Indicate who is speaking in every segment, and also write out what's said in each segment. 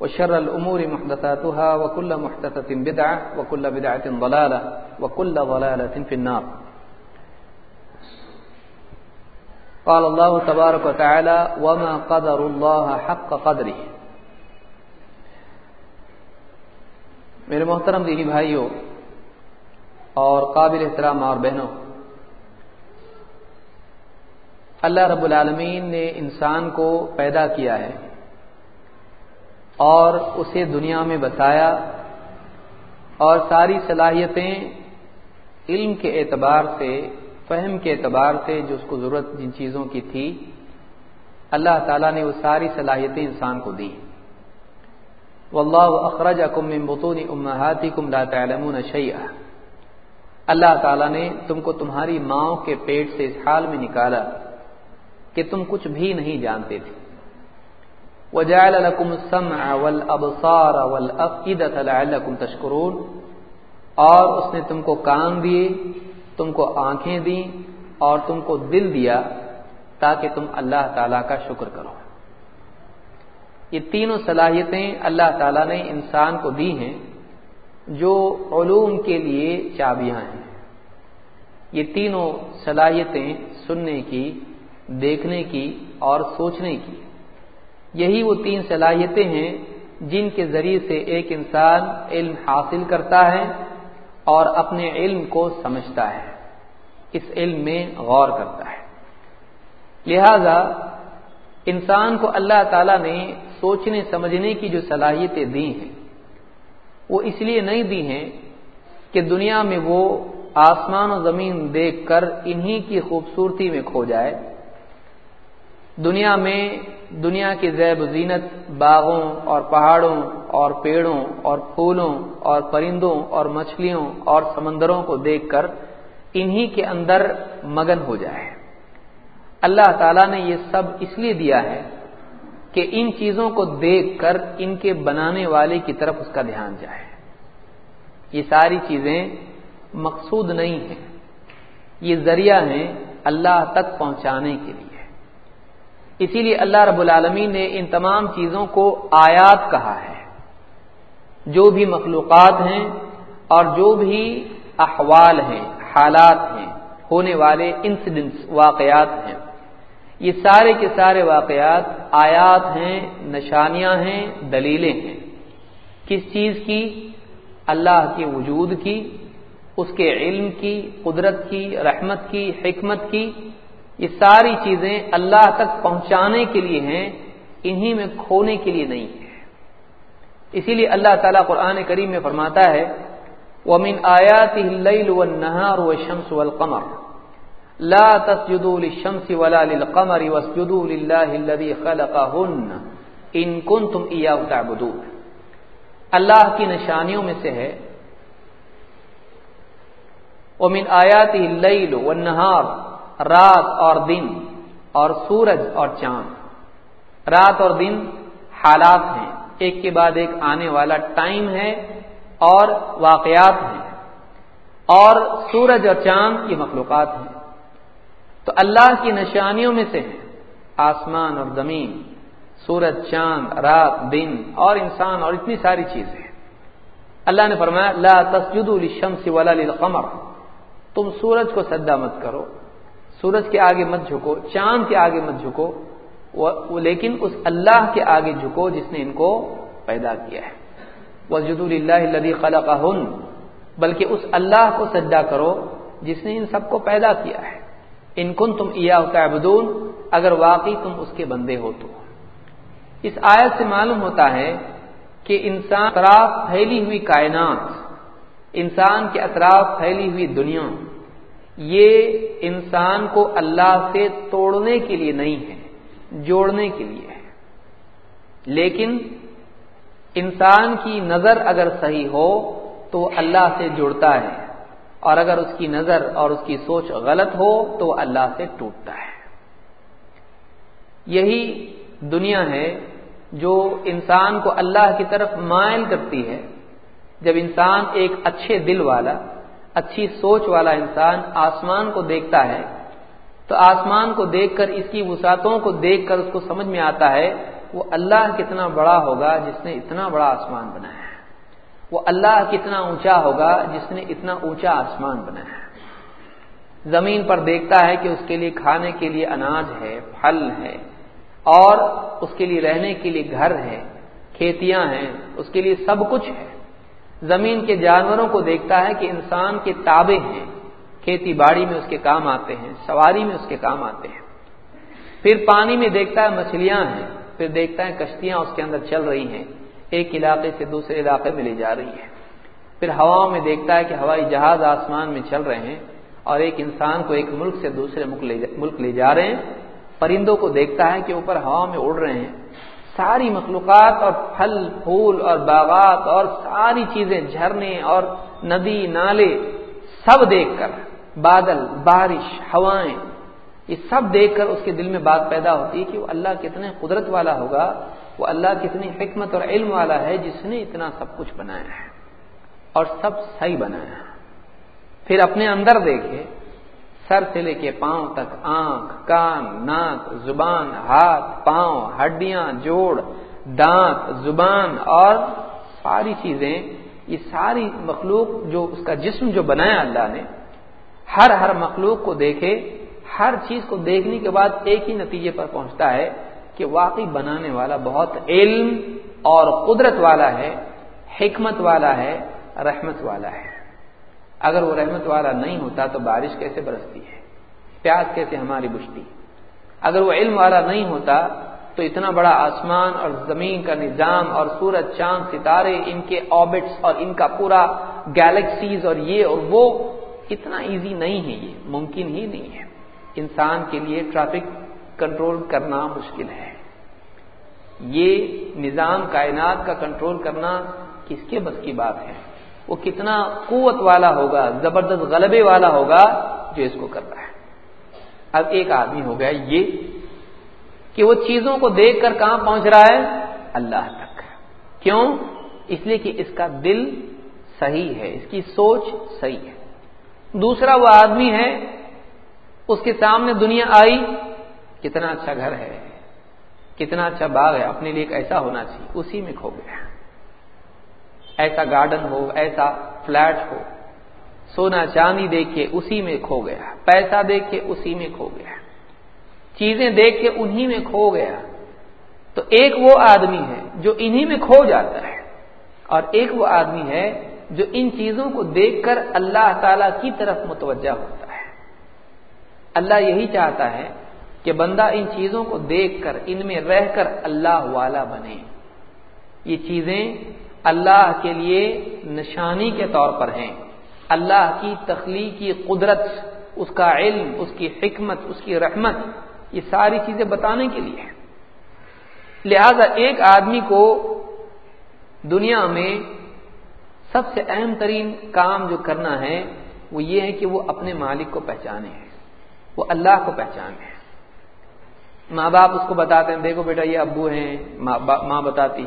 Speaker 1: وشر الأمور محدثاتها وكل محدثة بدعة وكل بدعة ضلالة وكل ضلالة في النار. قال الله تبارك وتعالى وما قدر الله حق قدره. میرے محترم دینی بھائیوں اور قابل احترام اور بہنوں، اللہ رب العالمین نے انسان کو پیدا کیا ہے۔ اور اسے دنیا میں بتایا اور ساری صلاحیتیں علم کے اعتبار سے، فہم کے اعتبار سے جو اس کو ضرورت جن چیزوں کی تھی، اللہ تعالیٰ نے وہ ساری صلاحیتیں انسان کو دی۔ واللہ اخرجکم من بطون امہاتکم لا تعلمون شیئا اللہ تعالیٰ نے تم کو تمہاری ماؤں کے پیٹ سے اس حال میں نکالا کہ تم کچھ بھی نہیں جانتے تھے۔ وجعل لكم السمع والابصار والافئدة لعلكم تشکرون اور اس نے تم کو کان دیے، تم کو آنکھیں دیں اور تم کو دل دیا تاکہ تم اللہ تعالی کا شکر کرو۔ یہ تینوں صلاحیتیں اللہ تعالی نے انسان کو دی ہیں جو علوم کے لیے چابیاں ہیں۔ یہ تینوں صلاحیتیں سننے کی، دیکھنے کی اور سوچنے کی۔ یہی وہ تین صلاحیتیں ہیں جن کے ذریعے سے ایک انسان علم حاصل کرتا ہے اور اپنے علم کو سمجھتا ہے، اس علم میں غور کرتا ہے۔ لہذا انسان کو اللہ تعالی نے سوچنے، سمجھنے کی جو صلاحیتیں دی ہیں، وہ اس لیے نہیں دی ہیں کہ دنیا میں وہ آسمان و زمین دیکھ کر انہی کی خوبصورتی میں کھو جائے۔ دنیا میں دنیا کی زیب زینت باغوں اور پہاڑوں اور پیڑوں اور پھولوں اور پرندوں اور مچھلیوں اور سمندروں کو دیکھ کر انہی کے اندر مگن ہو جائے۔ اللہ تعالیٰ نے یہ سب اس لیے دیا ہے کہ ان چیزوں کو دیکھ کر ان کے بنانے والے کی طرف اس کا دھیان جائے۔ یہ ساری چیزیں مقصود نہیں ہیں، یہ ذریعہ ہیں اللہ تک پہنچانے کے لیے۔ اسی لیے اللہ رب العالمین نے ان تمام چیزوں کو آیات کہا ہے۔ جو بھی مخلوقات ہیں اور جو بھی احوال ہیں، حالات ہیں، ہونے والے انسیڈنٹس واقعات ہیں۔ یہ سارے کے سارے واقعات آیات ہیں، نشانیاں ہیں، دلیلیں ہیں۔ کس چیز کی؟ اللہ کے وجود کی، اس کے علم کی، قدرت کی، رحمت کی، حکمت کی یہ ساری چیزیں اللہ تک پہنچانے کے لیے ہیں، انہی میں کھونے کے لیے نہیں ہے اسی لیے اللہ تعالیٰ قرآن کریم میں فرماتا ہے، وَمِنْ آيَاتِهِ اللَّيْلُ وَالنَّهَارُ وَالشَّمْسُ وَالْقَمَرُ۔ لَا تَسْجُدُوا لِلشَّمْسِ وَلَا لِلْقَمَرِ وَاسْجُدُوا لِلَّهِ الَّذِي خَلَقَهُنَّ إِن كُنتُمْ إِيَّاهُ تَعْبُدُونَ۔ اللہ کی نشانیوں میں سے ہے، وَمِنْ آيَاتِهِ اللَّيْلُ وَالنَّهَارُ رات اور دن اور سورج اور چاند۔ رات اور دن حالات ہیں۔ ایک کے بعد ایک آنے والا ٹائم ہے اور واقعات ہیں۔ اور سورج اور چاند یہ مخلوقات ہیں۔ تو اللہ کی نشانیوں میں سے ہیں۔ آسمان اور زمین، سورج، چاند، رات، دن اور انسان اور اتنی ساری چیزیں اللہ نے فرمایا، لا تسجدوا للشمس ولا للقمر۔ تم سورج کو سجدہ مت کرو۔ سورج کے آگے مت جھکو، چاند کے آگے مت جھکو وہ لیکن اس اللہ کے آگے جھکو جس نے ان کو پیدا کیا ہے۔ وجد اللہ الدی خلق بلکہ اس اللہ کو سجدہ کرو جس نے ان سب کو پیدا کیا ہے۔ ان کن تم تعبدون، اگر واقعی تم اس کے بندے ہو تو۔ اس آیت سے معلوم ہوتا ہے کہ انسان اطراف پھیلی ہوئی کائنات، انسان کے اطراف پھیلی ہوئی دنیا یہ انسان کو اللہ سے توڑنے کے لیے نہیں ہے، جوڑنے کے لیے ہے۔ لیکن انسان کی نظر اگر صحیح ہو تو اللہ سے جڑتا ہے، اور اگر اس کی نظر اور اس کی سوچ غلط ہو تو اللہ سے ٹوٹتا ہے۔ یہی دنیا ہے جو انسان کو اللہ کی طرف مائل کرتی ہے۔ جب انسان ایک اچھے دل والا اچھی سوچ والا انسان آسمان کو دیکھتا ہے۔ تو آسمان کو دیکھ کر اس کی وسعتوں کو دیکھ کر اس کو سمجھ میں آتا ہے، وہ اللہ کتنا بڑا ہوگا جس نے اتنا بڑا آسمان بنایا ہے۔ وہ اللہ کتنا اونچا ہوگا جس نے اتنا اونچا آسمان بنایا ہے۔ زمین پر دیکھتا ہے کہ اس کے لیے کھانے کے لیے اناج ہے، پھل ہے، اور اس کے لیے رہنے کے لیے گھر ہے، کھیتیاں ہیں، اس کے لیے سب کچھ ہے۔ زمین کے جانوروں کو دیکھتا ہے کہ انسان کے تابے ہیں، کھیتی باڑی میں اس کے کام آتے ہیں، سواری میں اس کے کام آتے ہیں۔ پھر پانی میں دیکھتا ہے مچھلیاں ہیں، پھر دیکھتا ہے کشتیاں اس کے اندر چل رہی ہیں، ایک علاقے سے دوسرے علاقے میں لے جا رہی ہیں۔ پھر ہواؤں میں دیکھتا ہے کہ ہوائی جہاز آسمان میں چل رہے ہیں اور ایک انسان کو ایک ملک سے دوسرے ملک لے جا رہے ہیں۔ پرندوں کو دیکھتا ہے کہ اوپر ہوا میں اڑ رہے ہیں۔ ساری مخلوقات اور پھل، پھول اور باغات اور ساری چیزیں جھرنے اور ندی، نالے سب دیکھ کر، بادل، بارش، ہوائیں، یہ سب دیکھ کر اس کے دل میں بات پیدا ہوتی ہے کہ وہ اللہ کتنے قدرت والا ہوگا، وہ اللہ کتنی حکمت اور علم والا ہے جس نے اتنا سب کچھ بنایا ہے اور سب صحیح بنایا ہے۔ پھر اپنے اندر دیکھے سر سے لے کے پاؤں تک، آنکھ، کان، ناک، زبان، ہاتھ، پاؤں، ہڈیاں، جوڑ، دانت، زبان اور ساری چیزیں، یہ ساری مخلوق جو اس کا جسم جو بنایا اللہ نے، ہر ہر مخلوق کو دیکھے، ہر چیز کو دیکھنے کے بعد ایک ہی نتیجے پر پہنچتا ہے کہ واقعی بنانے والا بہت علم اور قدرت والا ہے، حکمت والا ہے، رحمت والا ہے۔ اگر وہ رحمت والا نہیں ہوتا تو بارش کیسے برستی ہے؟ پیاس کیسے ہماری بجتی؟ اگر وہ علم والا نہیں ہوتا تو اتنا بڑا آسمان اور زمین کا نظام اور سورج، چاند، ستارے، ان کے آبٹس اور ان کا پورا گیلیکسیز اور یہ اور وہ اتنا ایزی نہیں ہے یہ، ممکن ہی نہیں ہے۔ انسان کے لیے ٹریفک کنٹرول کرنا مشکل ہے۔ یہ نظام کائنات کا کنٹرول کرنا کس کے بس کی بات ہے؟ وہ کتنا قوت والا ہوگا، زبردست غلبے والا ہوگا جو اس کو کر رہا ہے۔ اب ایک آدمی ہو گیا یہ کہ وہ چیزوں کو دیکھ کر کہاں پہنچ رہا ہے؟ اللہ تک۔ کیوں؟ اس لیے کہ اس کا دل صحیح ہے، اس کی سوچ صحیح ہے۔ دوسرا وہ آدمی ہے، اس کے سامنے دنیا آئی، کتنا اچھا گھر ہے، کتنا اچھا باغ ہے، اپنے لیے ایک ایسا ہونا چاہیے، اسی میں کھو گیا۔ ایسا گارڈن ہو، ایسا فلیٹ ہو۔ سونا چاندی دیکھ کے اسی میں کھو گیا، پیسہ دیکھ کے اسی میں کھو گیا۔ چیزیں دیکھ کے انہی میں کھو گیا۔ تو ایک وہ آدمی ہے جو انہی میں کھو جاتا ہے، اور ایک وہ آدمی ہے جو ان چیزوں کو دیکھ کر اللہ تعالی کی طرف متوجہ ہوتا ہے۔ اللہ یہی چاہتا ہے کہ بندہ ان چیزوں کو دیکھ کر، ان میں رہ کر اللہ والا بنے۔ یہ چیزیں اللہ کے لیے نشانی کے طور پر ہیں۔ اللہ کی تخلیقی قدرت، اس کا علم، اس کی حکمت، اس کی رحمت، یہ ساری چیزیں بتانے کے لیے ہے لہذا ایک آدمی کو دنیا میں سب سے اہم ترین کام جو کرنا ہے، وہ یہ ہے کہ وہ اپنے مالک کو پہچانے وہ اللہ کو پہچانے ماں باپ اس کو بتاتے ہیں، دیکھو بیٹا یہ ابو ہیں، ماں بتاتی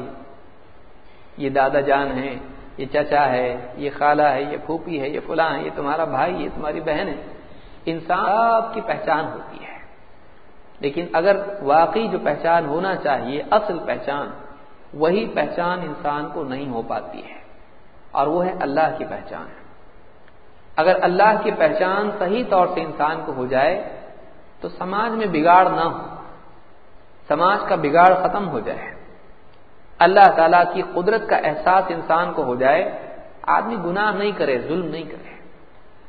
Speaker 1: یہ دادا جان ہے، یہ چچا ہے، یہ خالہ ہے، یہ پھوپھی ہے، یہ فلاں ہے، یہ تمہارا بھائی، یہ تمہاری بہن ہے۔ انسان آپ کی پہچان ہوتی ہے۔ لیکن اگر واقعی جو پہچان ہونا چاہیے، اصل پہچان، وہی پہچان انسان کو نہیں ہو پاتی ہے۔ اور وہ ہے اللہ کی پہچان۔ اگر اللہ کی پہچان صحیح طور سے انسان کو ہو جائے، تو سماج میں بگاڑ نہ ہو۔ سماج کا بگاڑ ختم ہو جائے۔ اللہ تعالی کی قدرت کا احساس انسان کو ہو جائے، آدمی گناہ نہیں کرے، ظلم نہیں کرے۔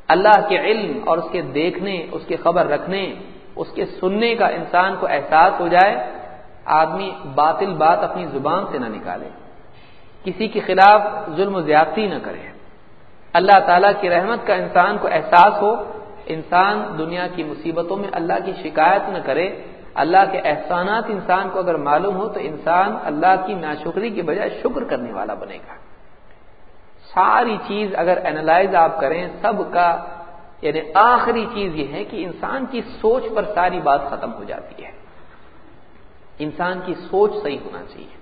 Speaker 1: اللہ کے علم اور اس کے دیکھنے، اس کی خبر رکھنے، اس کے سننے کا انسان کو احساس ہو جائے، آدمی باطل بات اپنی زبان سے نہ نکالے۔ کسی کے خلاف ظلم و زیادتی نہ کرے۔ اللہ تعالیٰ کی رحمت کا انسان کو احساس ہو، انسان دنیا کی مصیبتوں میں اللہ کی شکایت نہ کرے۔ اللہ کے احسانات انسان کو اگر معلوم ہو تو انسان اللہ کی ناشکری کے بجائے شکر کرنے والا بنے گا۔ ساری چیز اگر اینالائز آپ کریں، سب کا یعنی آخری چیز یہ ہے کہ انسان کی سوچ پر ساری بات ختم ہو جاتی ہے۔ انسان کی سوچ صحیح ہونا چاہیے۔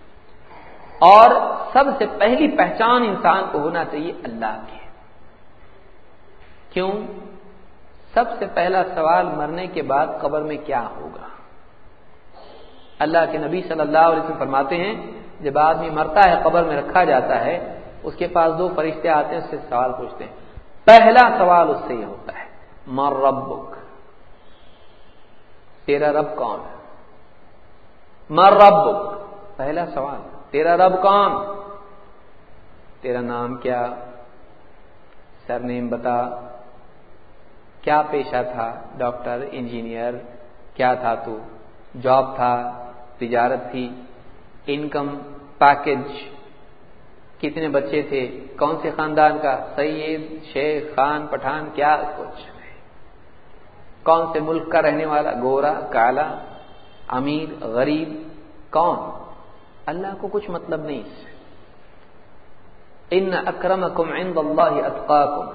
Speaker 1: اور سب سے پہلی پہچان انسان کو ہونا چاہیے اللہ کی۔ کیوں؟ سب سے پہلا سوال مرنے کے بعد قبر میں کیا ہوگا؟ اللہ کے نبی صلی اللہ علیہ وسلم فرماتے ہیں، جب آدمی مرتا ہے، قبر میں رکھا جاتا ہے، اس کے پاس دو فرشتے آتے ہیں، اس سے سوال پوچھتے ہیں۔ پہلا سوال اس سے یہ ہوتا ہے، مر ربک؟ تیرا رب کون ہے؟ مر ربک؟ پہلا سوال، تیرا رب کون؟ تیرا نام کیا؟ سر نیم بتا۔ کیا پیشہ تھا؟ ڈاکٹر، انجینئر، کیا تھا تو؟ جاب تھا، تجارت تھی انکم پیکج کتنے بچے تھے، کون سے خاندان کا، سید، شیخ، خان، پٹھان، کیا کچھ کون سے ملک کا رہنے والا، گورا، کالا، امیر، غریب، کون؟ اللہ کو کچھ مطلب نہیں ان اکرم کم عند اللہ اتقاکم۔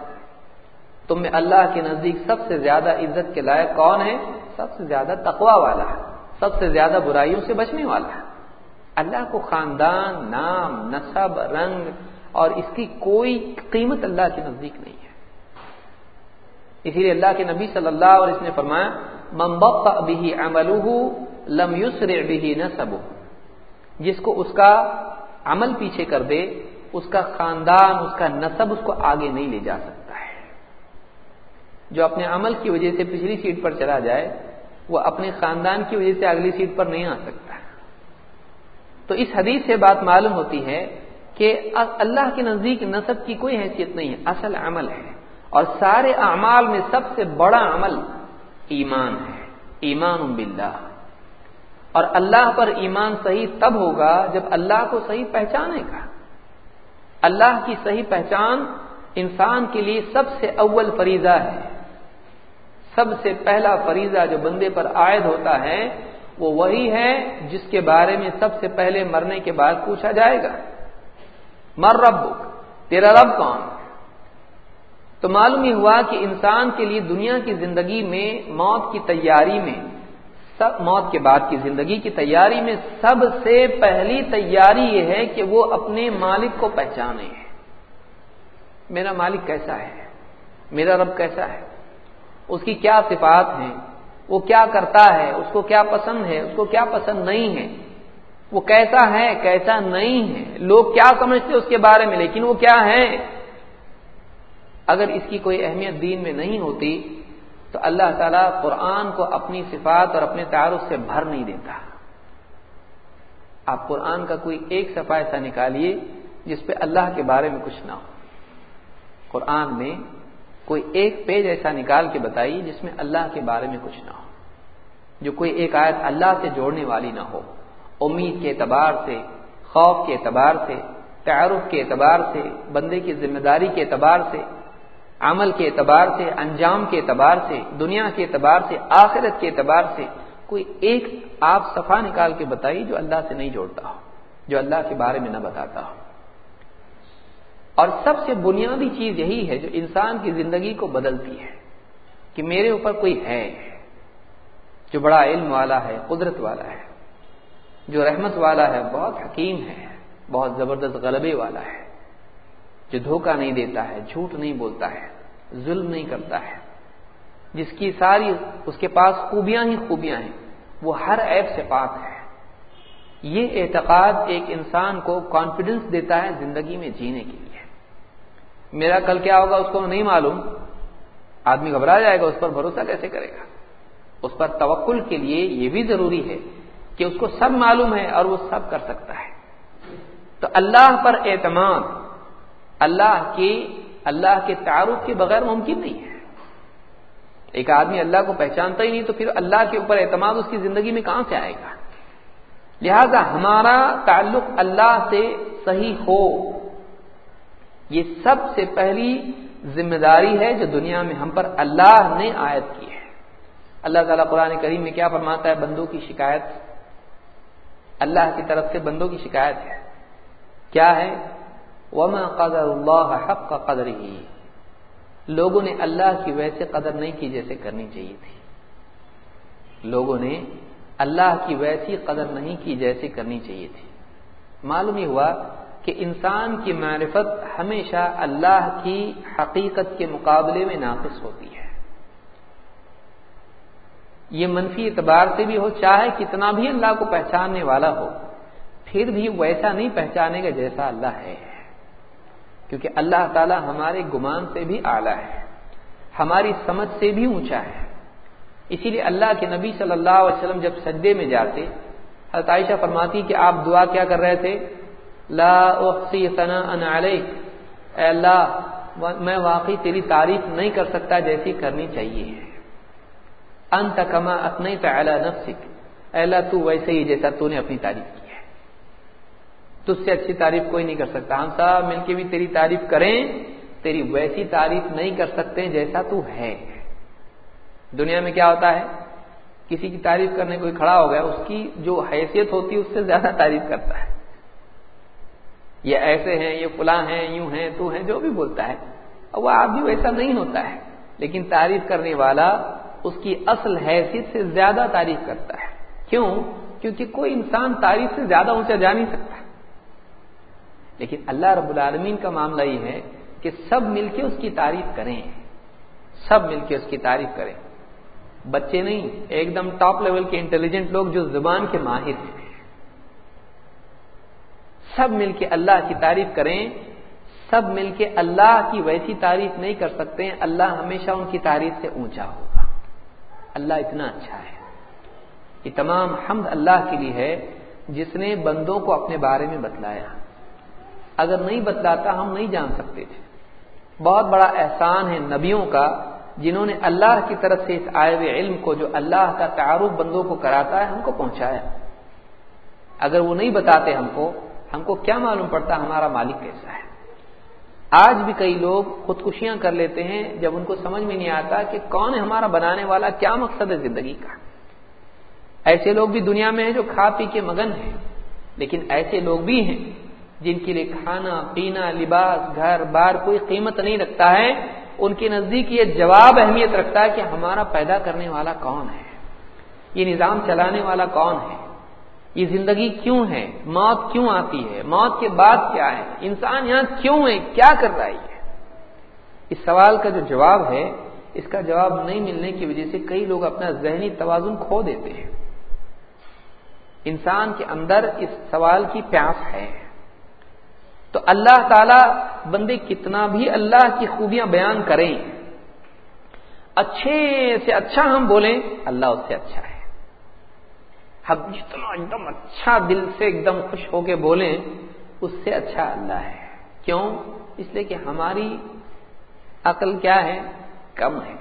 Speaker 1: تم میں اللہ کے نزدیک سب سے زیادہ عزت کے لائق کون ہے؟ سب سے زیادہ تقوا والا ہے۔ سب سے زیادہ برائیوں سے بچنے والا ہے۔ اللہ کو خاندان، نام نصب رنگ اور اس کی کوئی قیمت اللہ کے نزدیک نہیں ہے۔ اسی لیے اللہ کے نبی صلی اللہ علیہ وسلم نے فرمایا ممبق بھی عملہ لم یسر بھی نصب جس کو اس کا عمل پیچھے کر دے، اس کا خاندان، اس کا نصب اس کو آگے نہیں لے جا سکتا ہے۔ جو اپنے عمل کی وجہ سے پچھلی سیٹ پر چلا جائے وہ اپنے خاندان کی وجہ سے اگلی سیٹ پر نہیں آ سکتا۔ تو اس حدیث سے بات معلوم ہوتی ہے کہ اللہ کے نزدیک نصب کی کوئی حیثیت نہیں ہے، اصل عمل ہے۔ اور سارے اعمال میں سب سے بڑا عمل ایمان ہے۔ ایمان باللہ۔ اور اللہ پر ایمان صحیح تب ہوگا جب اللہ کو صحیح پہچانے گا۔ اللہ کی صحیح پہچان انسان کے لیے سب سے اول فریضہ ہے۔ سب سے پہلا فریضہ جو بندے پر عائد ہوتا ہے، وہ وہی ہے جس کے بارے میں سب سے پہلے مرنے کے بعد پوچھا جائے گا۔ مر رب تیرا رب کون؟ تو معلوم ہی ہوا کہ انسان کے لیے دنیا کی زندگی میں موت کی تیاری میں، سب موت کے بعد کی زندگی کی تیاری میں سب سے پہلی تیاری یہ ہے کہ وہ اپنے مالک کو پہچانے۔ میرا مالک کیسا ہے؟ میرا رب کیسا ہے؟ اس کی کیا صفات ہیں؟ وہ کیا کرتا ہے؟ اس کو کیا پسند ہے؟ اس کو کیا پسند نہیں ہے؟ وہ کیسا ہے؟ کیسا نہیں ہے؟ لوگ کیا سمجھتے اس کے بارے میں؟ لیکن وہ کیا ہے؟ اگر اس کی کوئی اہمیت دین میں نہیں ہوتی، تو اللہ تعالیٰ قرآن کو اپنی صفات اور اپنے تعارف سے بھر نہیں دیتا۔ آپ قرآن کا کوئی ایک صفحہ ایسا نکالیے جس پہ اللہ کے بارے میں کچھ نہ ہو۔ قرآن میں کوئی ایک پیج ایسا نکال کے بتائیے جس میں اللہ کے بارے میں کچھ نہ ہو، جو کوئی ایک آیت اللہ سے جوڑنے والی نہ ہو۔ امید کے اعتبار سے، خوف کے اعتبار سے، تعارف کے اعتبار سے، بندے کی ذمہ داری کے اعتبار سے، عمل کے اعتبار سے، انجام کے اعتبار سے، دنیا کے اعتبار سے، آخرت کے اعتبار سے، کوئی ایک آپ صفا نکال کے بتائیے جو اللہ سے نہیں جوڑتا ہو جو اللہ کے بارے میں نہ بتاتا ہو۔ اور سب سے بنیادی چیز یہی ہے جو انسان کی زندگی کو بدلتی ہے، کہ میرے اوپر کوئی ہے جو بڑا علم والا ہے، قدرت والا ہے، جو رحمت والا ہے، بہت حکیم ہے، بہت زبردست غلبے والا ہے، جو دھوکہ نہیں دیتا ہے، جھوٹ نہیں بولتا ہے، ظلم نہیں کرتا ہے، جس کی ساری اس کے پاس خوبیاں ہی خوبیاں ہیں، وہ ہر ایپ سے پاک ہے۔ یہ اعتقاد ایک انسان کو کانفیڈنس دیتا ہے زندگی میں جینے کے لیے۔ میرا کل کیا ہوگا اس کو نہیں معلوم۔ آدمی گھبرا جائے گا، اس پر بھروسہ کیسے کرے گا؟ اس پر توکل کے لیے یہ بھی ضروری ہے کہ اس کو سب معلوم ہے اور وہ سب کر سکتا ہے۔ تو اللہ پر اعتماد، اللہ کی، اللہ کے تعارف کے بغیر ممکن نہیں ہے۔ ایک آدمی اللہ کو پہچانتا ہی نہیں تو پھر اللہ کے اوپر اعتماد اس کی زندگی میں کہاں سے آئے گا؟ لہذا ہمارا تعلق اللہ سے صحیح ہو۔ یہ سب سے پہلی ذمہ داری ہے جو دنیا میں ہم پر اللہ نے عائد کی ہے۔ اللہ تعالیٰ قرآن کریم میں کیا فرماتا ہے؟ بندوں کی شکایت۔ اللہ کی طرف سے بندوں کی شکایت ہے۔ کیا ہے؟ وما قدر اللہ حق کا قدر ہی لوگوں نے اللہ کی ویسے قدر نہیں کی جیسے کرنی چاہیے تھی۔ لوگوں نے اللہ کی ویسی قدر نہیں کی جیسے کرنی چاہیے تھی۔ معلوم ہی ہوا کہ انسان کی معرفت ہمیشہ اللہ کی حقیقت کے مقابلے میں ناقص ہوتی ہے۔ یہ منفی اعتبار سے بھی ہو، چاہے کتنا بھی اللہ کو پہچاننے والا ہو، پھر بھی ویسا نہیں پہچانے گا جیسا اللہ ہے۔ کیونکہ اللہ تعالی ہمارے گمان سے بھی اعلیٰ ہے، ہماری سمجھ سے بھی اونچا ہے۔ اسی لیے اللہ کے نبی صلی اللہ علیہ وسلم جب سجدے میں جاتے، حضرت عائشہ فرماتی کہ آپ دعا کیا کر رہے تھے؟ لا احصی ثنا ان علیک اے اللہ، میں واقعی تیری تعریف نہیں کر سکتا جیسی کرنی چاہیے۔ انت کما اتنی تعالی نفسک۔ اے اللہ، تو ویسے ہی جیسا تو نے اپنی تعریف کی ہے۔ تجھ سے اچھی تعریف کوئی نہیں کر سکتا۔ ہم سب مل کے بھی تیری تعریف کریں، تیری ویسی تعریف نہیں کر سکتے جیسا تو ہے۔ دنیا میں کیا ہوتا ہے؟ کسی کی تعریف کرنے کوئی کھڑا ہو گیا، اس کی جو حیثیت ہوتی ہے، اس سے زیادہ تعریف کرتا ہے۔ یہ ایسے ہیں، یہ فلاں ہیں، یوں ہیں، تو ہیں، جو بھی بولتا ہے۔ وہ آپ بھی ویسا نہیں ہوتا ہے، لیکن تعریف کرنے والا اس کی اصل حیثیت سے زیادہ تعریف کرتا ہے۔ کیوں؟ کیونکہ کوئی انسان تعریف سے زیادہ اونچا جا نہیں سکتا۔ لیکن اللہ رب العالمین کا معاملہ یہ ہے کہ سب مل کے اس کی تعریف کریں۔ سب مل کے اس کی تعریف کریں۔ بچے نہیں، ایک دم ٹاپ لیول کے انٹیلیجنٹ لوگ جو زبان کے ماہر ہیں۔ سب مل کے اللہ کی تعریف کریں، سب مل کے اللہ کی ویسی تعریف نہیں کر سکتے، اللہ ہمیشہ ان کی تعریف سے اونچا ہوگا۔ اللہ اتنا اچھا ہے۔ یہ تمام حمد اللہ کے لیے ہے، جس نے بندوں کو اپنے بارے میں بتلایا۔ اگر نہیں بتلاتا، ہم نہیں جان سکتے۔ تھے بہت بڑا احسان ہے نبیوں کا، جنہوں نے اللہ کی طرف سے اس آئے ہوئے علم کو، جو اللہ کا تعارف بندوں کو کراتا ہے، ہم کو پہنچایا۔ اگر وہ نہیں بتاتے ہم کو ہم کو کیا معلوم پڑتا ہمارا مالک کیسا ہے؟ آج بھی کئی لوگ خودکشیاں کر لیتے ہیں جب ان کو سمجھ میں نہیں آتا کہ کون ہے ہمارا بنانے والا، کیا مقصد ہے زندگی کا؟ ایسے لوگ بھی دنیا میں ہیں جو کھا پی کے مگن ہیں، لیکن ایسے لوگ بھی ہیں جن کے لیے کھانا، پینا، لباس، گھر، بار کوئی قیمت نہیں رکھتا ہے۔ ان کے نزدیک یہ جواب اہمیت رکھتا ہے کہ ہمارا پیدا کرنے والا کون ہے؟ یہ نظام چلانے والا کون ہے؟ یہ زندگی کیوں ہے؟ موت کیوں آتی ہے؟ موت کے بعد کیا ہے؟ انسان یہاں کیوں ہے؟ کیا کر رہا ہے اس سوال کا جو جواب ہے، اس کا جواب نہیں ملنے کی وجہ سے کئی لوگ اپنا ذہنی توازن کھو دیتے ہیں۔ انسان کے اندر اس سوال کی پیاس ہے۔ تو اللہ تعالی بندے کتنا بھی اللہ کی خوبیاں بیان کریں، اچھے سے اچھا ہم بولیں، اللہ اس سے اچھا ہے۔ ہم جتنا ایک دم اچھا دل سے ایک دم خوش ہو کے بولیں، اس سے اچھا اللہ ہے۔ کیوں؟ اس لیے کہ ہماری عقل کیا ہے؟ کم ہے۔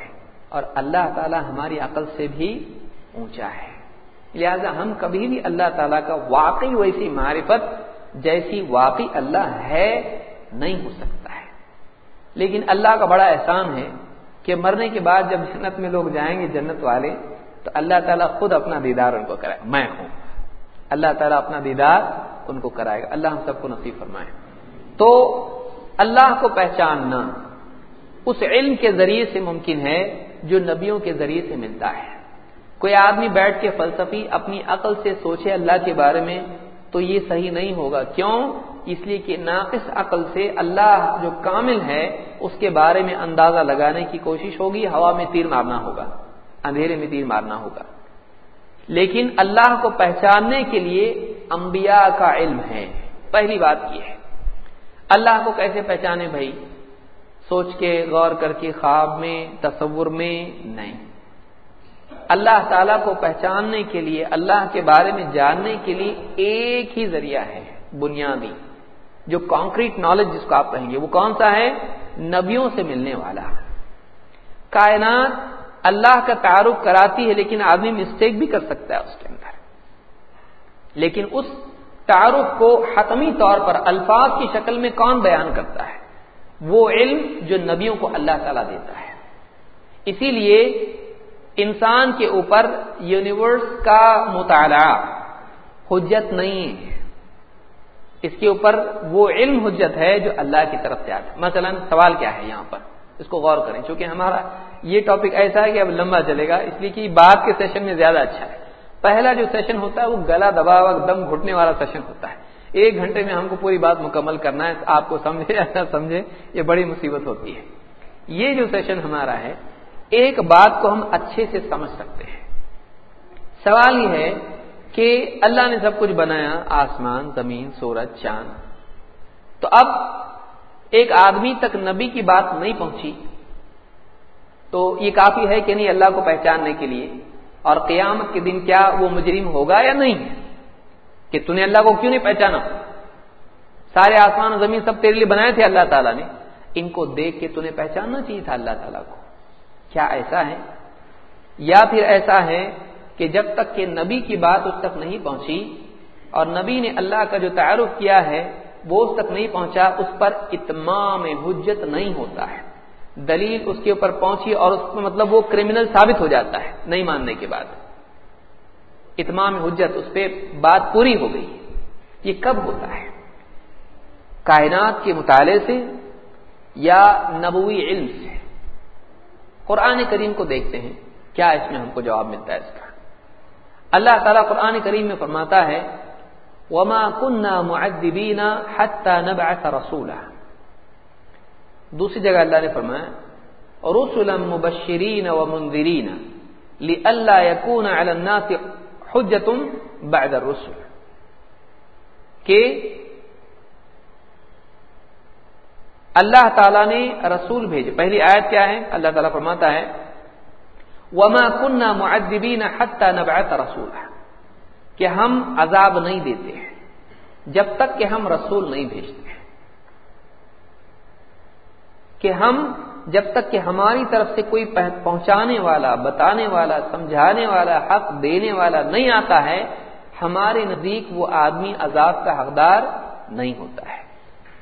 Speaker 1: اور اللہ تعالی ہماری عقل سے بھی اونچا ہے۔ لہذا ہم کبھی بھی اللہ تعالیٰ کا واقعی ویسی معرفت جیسی واقعی اللہ ہے نہیں ہو سکتا ہے۔ لیکن اللہ کا بڑا احسان ہے کہ مرنے کے بعد جب جنت میں لوگ جائیں گے، جنت والے تو اللہ تعالیٰ خود اپنا دیدار ان کو کرائے۔ میں ہوں۔ اللہ تعالیٰ اپنا دیدار ان کو کرائے گا۔ اللہ ہم سب کو نصیب فرمائے۔ تو اللہ کو پہچاننا اس علم کے ذریعے سے ممکن ہے جو نبیوں کے ذریعے سے ملتا ہے۔ کوئی آدمی بیٹھ کے فلسفی اپنی عقل سے سوچے اللہ کے بارے میں تو یہ صحیح نہیں ہوگا۔ کیوں؟ اس لیے کہ ناقص عقل سے اللہ جو کامل ہے اس کے بارے میں اندازہ لگانے کی کوشش ہوگی، ہوا میں تیر مارنا ہوگا۔ اندھیرے میں تیر مارنا ہوگا۔ لیکن اللہ کو پہچاننے کے لیے انبیاء کا علم ہے۔ پہلی بات یہ ہے۔ اللہ کو کیسے پہچانے بھائی؟ سوچ کے، غور کر کے، خواب میں، تصور میں نہیں۔ اللہ تعالی کو پہچاننے کے لیے، اللہ کے بارے میں جاننے کے لیے ایک ہی ذریعہ ہے، بنیادی۔ جو کانکریٹ نالج جس کو آپ کہیں گے، وہ کون سا ہے؟ نبیوں سے ملنے والا۔ کائنات اللہ کا تعارف کراتی ہے، لیکن آدمی مسٹیک بھی کر سکتا ہے اس کے اندر۔ لیکن اس تعارف کو حتمی طور پر الفاظ کی شکل میں کون بیان کرتا ہے؟ وہ علم جو نبیوں کو اللہ تعالی دیتا ہے۔ اسی لیے انسان کے اوپر یونیورس کا مطالعہ حجت نہیں ہے۔ اس کے اوپر وہ علم حجت ہے جو اللہ کی طرف سے آتا ہے۔ مثلا سوال کیا ہے یہاں پر؟ اس کو غور کریں۔ چونکہ ہمارا یہ ٹاپک ایسا ہے کہ اب لمبا چلے گا، اس لیے کہ بعد کے سیشن میں زیادہ اچھا ہے۔ پہلا جو سیشن ہوتا ہے، وہ گلا دبا ہوا دم گھٹنے والا سیشن ہوتا ہے۔ ایک گھنٹے میں ہم کو پوری بات مکمل کرنا ہے، آپ کو سمجھے یا نہ سمجھے، یہ بڑی مصیبت ہوتی ہے۔ یہ جو سیشن ہمارا ہے، ایک بات کو ہم اچھے سے سمجھ سکتے ہیں۔ سوال یہ ہے کہ اللہ نے سب کچھ بنایا، آسمان، زمین، سورج، چاند۔ تو اب ایک آدمی تک نبی کی بات نہیں پہنچی۔ تو یہ کافی ہے کہ نہیں اللہ کو پہچاننے کے لیے۔ اور قیامت کے دن کیا وہ مجرم ہوگا یا نہیں؟ کہ نے اللہ کو کیوں نہیں پہچانا؟ سارے آسمان و زمین سب تیرے لیے بنائے تھے اللہ تعالیٰ نے۔ ان کو دیکھ کے تنہیں پہچاننا چاہیے تھا اللہ تعالیٰ کو۔ کیا ایسا ہے؟ یا پھر ایسا ہے کہ جب تک کہ نبی کی بات اس تک نہیں پہنچی اور نبی نے اللہ کا جو تعارف کیا ہے وہ اس تک نہیں پہنچا، اس پر اتمام حجت نہیں ہوتا ہے۔ دلیل اس کے اوپر پہنچی اور اس میں مطلب وہ کرمنل ثابت ہو جاتا ہے، نہیں ماننے کے بعد۔ اتمام حجت، اس پہ بات پوری ہو گئی۔ یہ کب ہوتا ہے؟ کائنات کے مطالعے سے یا نبوی علم سے؟ قرآن کریم کو دیکھتے ہیں، کیا اس میں ہم کو جواب ملتا ہے اس کا؟ اللہ تعالیٰ قرآن کریم میں فرماتا ہے وما كنا معذبين حتى نبعث رسولا دوسری جگہ اللہ نے فرمایا رسلا مبشرین ومنذرین لئلا يكون على الناس حجة بعد الرسل کہ اللہ تعالیٰ نے رسول بھیجے۔ پہلی آیت کیا ہے؟ اللہ تعالیٰ فرماتا ہے، وما كنا معذبين حتى نبعث رسولا کہ ہم عذاب نہیں دیتے ہیں، جب تک کہ ہم رسول نہیں بھیجتے ہیں۔ کہ ہم جب تک کہ ہماری طرف سے کوئی پہنچانے والا، بتانے والا، سمجھانے والا، حق دینے والا نہیں آتا ہے، ہمارے نزدیک وہ آدمی عذاب کا حقدار نہیں ہوتا ہے۔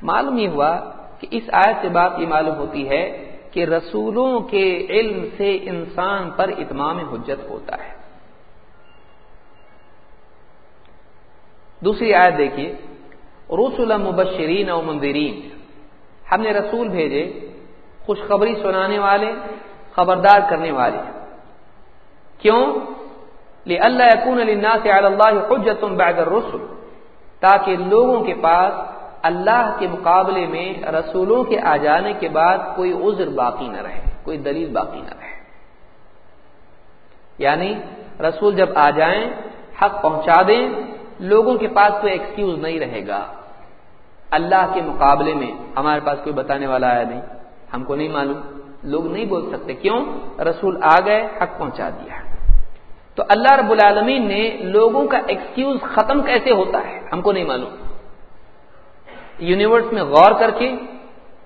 Speaker 1: معلوم یہ ہوا کہ اس آیت سے بات یہ معلوم ہوتی ہے کہ رسولوں کے علم سے انسان پر اتمام حجت ہوتا ہے۔ دوسری آیت دیکھیے. رسول مبشرین و منظرین ہم نے رسول بھیجے، خوشخبری سنانے والے، خبردار کرنے والے. کیوں؟ اللہ یقون سے اللہ حجت بعد الرسل. تاکہ لوگوں کے پاس اللہ کے مقابلے میں رسولوں کے آ جانے کے بعد کوئی عذر باقی نہ رہے، کوئی دلیل باقی نہ رہے. یعنی رسول جب آ جائیں، حق پہنچا دیں لوگوں کے پاس کوئی ایکسکیوز نہیں رہے گا۔ اللہ کے مقابلے میں ہمارے پاس کوئی بتانے والا آیا نہیں۔ ہم کو نہیں معلوم۔ لوگ نہیں بول سکتے۔ کیوں؟ رسول آ گئے، حق پہنچا دیا تو اللہ رب العالمین نے لوگوں کا ایکسکیوز ختم کیسے ہوتا ہے؟ ہم کو نہیں معلوم۔ یونیورس میں غور کر کے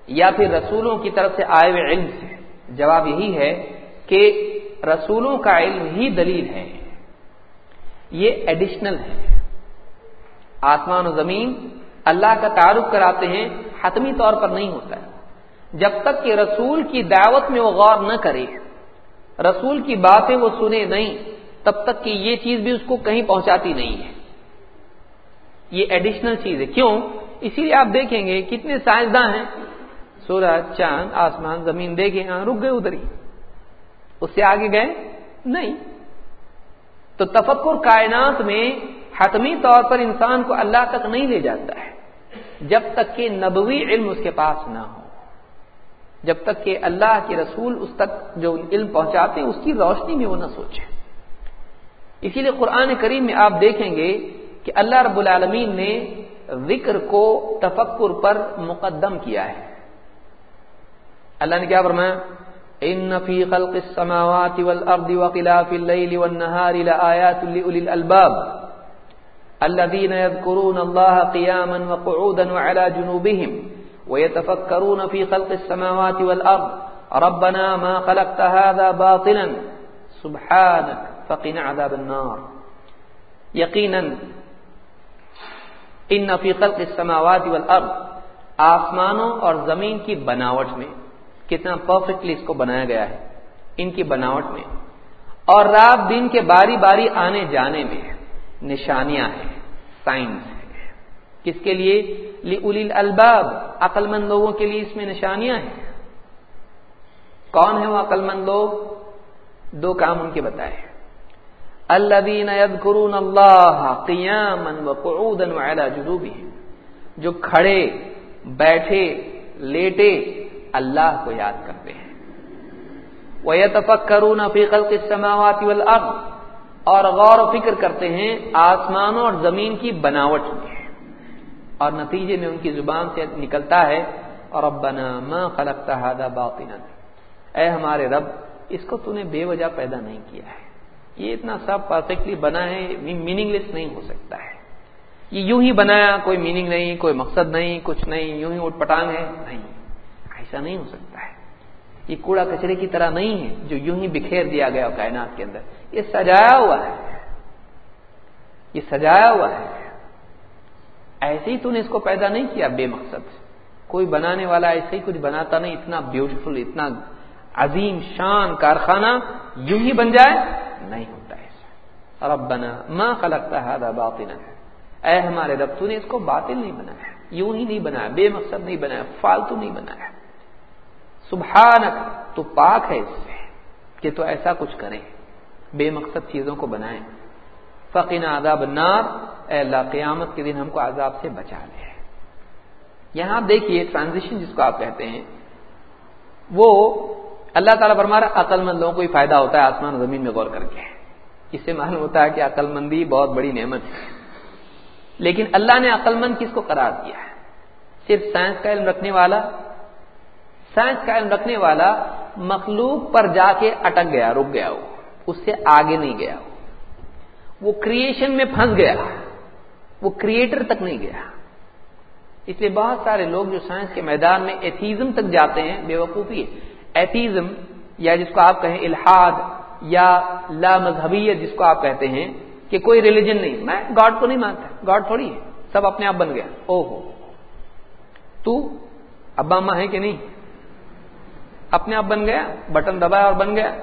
Speaker 1: یا پھر رسولوں کی طرف سے آئے ہوئے علم سے۔ جواب یہی ہے کہ رسولوں کا علم ہی دلیل ہے۔ یہ ایڈیشنل ہے۔ آسمان و زمین اللہ کا تعارف کراتے ہیں، حتمی طور پر نہیں ہوتا ہے۔ جب تک کہ رسول کی دعوت میں وہ غور نہ کرے، رسول کی باتیں وہ سنے نہیں، تب تک کہ یہ چیز بھی اس کو کہیں پہنچاتی نہیں ہے۔ یہ ایڈیشنل چیز ہے۔ کیوں؟ اسی لیے آپ دیکھیں گے کتنے سائنسداں ہیں۔ سورج، چاند، آسمان، زمین دیکھیں ہاں رک گئے ادھر ہی۔ اس سے آگے گئے؟ نہیں۔ تو تفکر کائنات میں حتمی طور پر انسان کو اللہ تک نہیں لے جاتا ہے۔ جب تک کہ نبوی علم اس کے پاس نہ ہو۔ جب تک کہ اللہ کے رسول اس تک جو علم پہنچاتے ہیں، اس کی روشنی میں وہ نہ سوچے اسی لیے قرآن کریم میں آپ دیکھیں گے کہ اللہ رب العالمین نے ذکر کو تفکر پر مقدم کیا ہے۔ اللہ نے کیا فرمایا؟ ان فی خلق السماوات والارض وخلاف الليل والنهار لآيات لأولي الالباب الذين يذكرون الله قياما وقعودا وعلى جنوبهم ويتفكرون في خلق السماوات والارض ربنا ما خلقت هذا باطلا. سبحانك فقنا عذاب النار. یقینا ان نفیقل السماوات والارض آسمانوں اور زمین کی بناوٹ میں کتنا پرفیکٹلی اس کو بنایا گیا ہے، ان کی بناوٹ میں اور رات دن کے باری باری آنے جانے میں نشانیاں ہیں سائنس ہے کس کے لیے؟ الی الباب عقل مند لوگوں کے لیے اس میں نشانیاں ہیں۔ کون ہے وہ عقل مند لوگ دو کام ان کے بتائے الذين يذكرون الله قياما وقعودا وعلى جنوبهم، جو کھڑے، بیٹھے، لیٹے اللہ کو یاد کرتے ہیں۔ وَيَتَفَكَّرُونَ فِي خَلْقِ السَّمَاوَاتِ وَالْأَرْضِ اور غور و فکر کرتے ہیں آسمانوں اور زمین کی بناوٹ میں۔ اور نتیجے میں ان کی زبان سے نکلتا ہے اور ربنا ما خلقت هذا باطنا۔ اے ہمارے رب، اس کو تو نے بے وجہ پیدا نہیں کیا ہے۔ یہ اتنا سب پرفیکٹلی بنا ہے میننگ لیس نہیں ہو سکتا ہے۔ یہ یوں ہی بنایا، کوئی میننگ نہیں، کوئی مقصد نہیں، کچھ نہیں، یوں ہی اٹھ پٹانگ ہے۔ نہیں، ایسا نہیں ہو سکتا ہے۔ یہ کوڑا کچرے کی طرح نہیں ہے، جو یوں ہی بکھیر دیا گیا کائنات کے اندر۔ یہ سجایا ہوا ہے۔ یہ سجایا ہوا ہے۔ ایسے ہی تو نے اس کو پیدا نہیں کیا بے مقصد۔ کوئی بنانے والا ایسے ہی کچھ بناتا نہیں، اتنا بیوٹیفل اتنا عظیم شان کارخانہ یوں ہی بن جائے، نہیں ہوتا ایسا ربنا ما خلقتا هذا باطلا۔ اے ہمارے رب، تو نے اس کو باطل نہیں بنایا۔ یوں ہی نہیں بنایا، بے مقصد نہیں بنایا، فالتو نہیں بنایا۔ سبحانک، تو پاک ہے اس سے کہ تو ایسا کچھ کرے، بے مقصد چیزوں کو بنائیں فقین عذاب النار، اے اللہ، قیامت کے دن ہم کو عذاب سے بچا لے۔ یہاں آپ دیکھیے ٹرانزیشن جس کو آپ کہتے ہیں، وہ اللہ تعالیٰ فرما رہا عقل مند لوگوں کو ہی فائدہ ہوتا ہے آسمان و زمین میں غور کر کے۔ اس سے معلوم ہوتا ہے کہ عقل مندی بہت بڑی نعمت ہے۔ لیکن اللہ نے عقل مند کس کو قرار دیا ہے؟ صرف سائنس کا علم رکھنے والا سائنس کا علم رکھنے والا مخلوق پر جا کے اٹک گیا، رک گیا وہ۔ اس سے آگے نہیں گیا۔ وہ کریشن میں پھنس گیا۔ وہ کریٹر تک نہیں گیا۔ اس لیے بہت سارے لوگ جو سائنس کے میدان میں ایتھیزم تک جاتے ہیں، بے وقوفی ایتھیزم یا جس کو آپ کہیں الحاد یا لا مذہبیت جس کو آپ کہتے ہیں کہ کوئی ریلیجن نہیں۔ میں گاڈ کو نہیں مانتا۔ گاڈ تھوڑی ہے۔ سب اپنے آپ بن گیا۔ او ہو۔ تو ابا اما ہے کہ نہیں؟ اپنے آپ بن گیا، بٹن دبایا اور بن گیا۔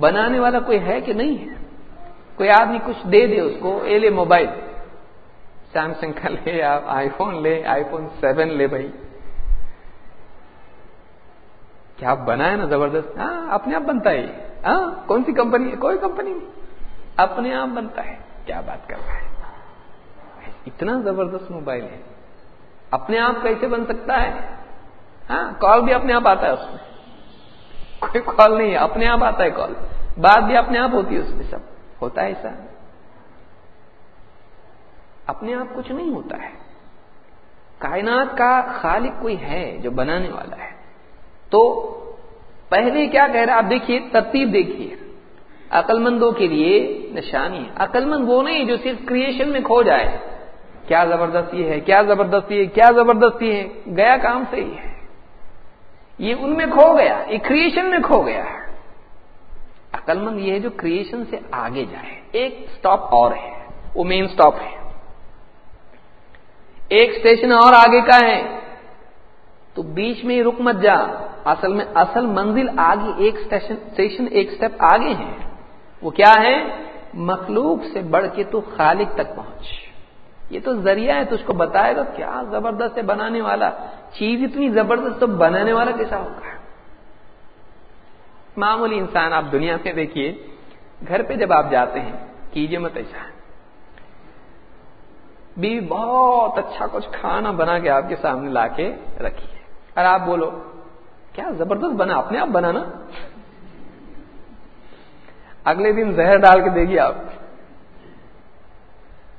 Speaker 1: بنانے والا کوئی ہے کہ نہیں ہے؟ کوئی آدمی کچھ دے دے اس کو، اے لے موبائل۔ سیمسنگ کا لے یا آئی فون لے آئی فون سیون لے بھائی۔ کیا بنا ہے نا زبردست؟ ہاں اپنے آپ بنتا ہے ہاں کون سی کمپنی؟ ہے کوئی کمپنی نہیں۔ اپنے آپ بنتا ہے۔ کیا بات کر رہا ہے؟ اتنا زبردست موبائل ہے۔ اپنے آپ کیسے بن سکتا ہے؟ ہاں کال بھی اپنے آپ آتا ہے اس میں۔ کوئی کال نہیں ہے، اپنے آپ آتا ہے کال۔ بات بھی اپنے آپ ہوتی ہے اس میں سب۔ ہوتا ہے ایسا۔ اپنے آپ کچھ نہیں ہوتا ہے۔ کائنات کا خالق کوئی ہے جو بنانے والا ہے۔ تو پہلے کیا کہہ رہا آپ دیکھیے، ترتیب دیکھیے۔ عقل مندوں کے لیے نشانی ہے۔ عقل مند وہ نہیں جو صرف کریشن میں کھو جائے۔ کیا زبردستی ہے، کیا زبردستی ہے، کیا زبردستی ہے۔ گیا کام سے ہی ہے۔ یہ ان میں کھو گیا، یہ کریشن میں کھو گیا عقل مند یہ ہے جو کریشن سے آگے جائے۔ ایک سٹاپ اور ہے، وہ مین سٹاپ ہے۔ ایک اسٹیشن اور آگے کا ہے، تو بیچ میں ہی رک مت جا۔ اصل میں اصل منزل آگے ایک اسٹیشن ایک سٹیپ آگے ہے۔ وہ کیا ہے؟ مخلوق سے بڑھ کے تو خالق تک پہنچ۔ یہ تو ذریعہ ہے تجھ کو بتائے گا کیا زبردست ہے بنانے والا۔ چیز اتنی زبردست تو بنانے والا کیسا ہوگا معمولی انسان آپ دنیا میں دیکھیے، گھر پہ جب آپ جاتے ہیں، کیجیے مت ایسا۔ بیوی بہت اچھا کچھ کھانا بنا کے آپ کے سامنے لا کے رکھیے اور آپ بولو، کیا زبردست بنا، اپنے آپ بنانا؟ اگلے دن زہر ڈال کے دے گی آپ۔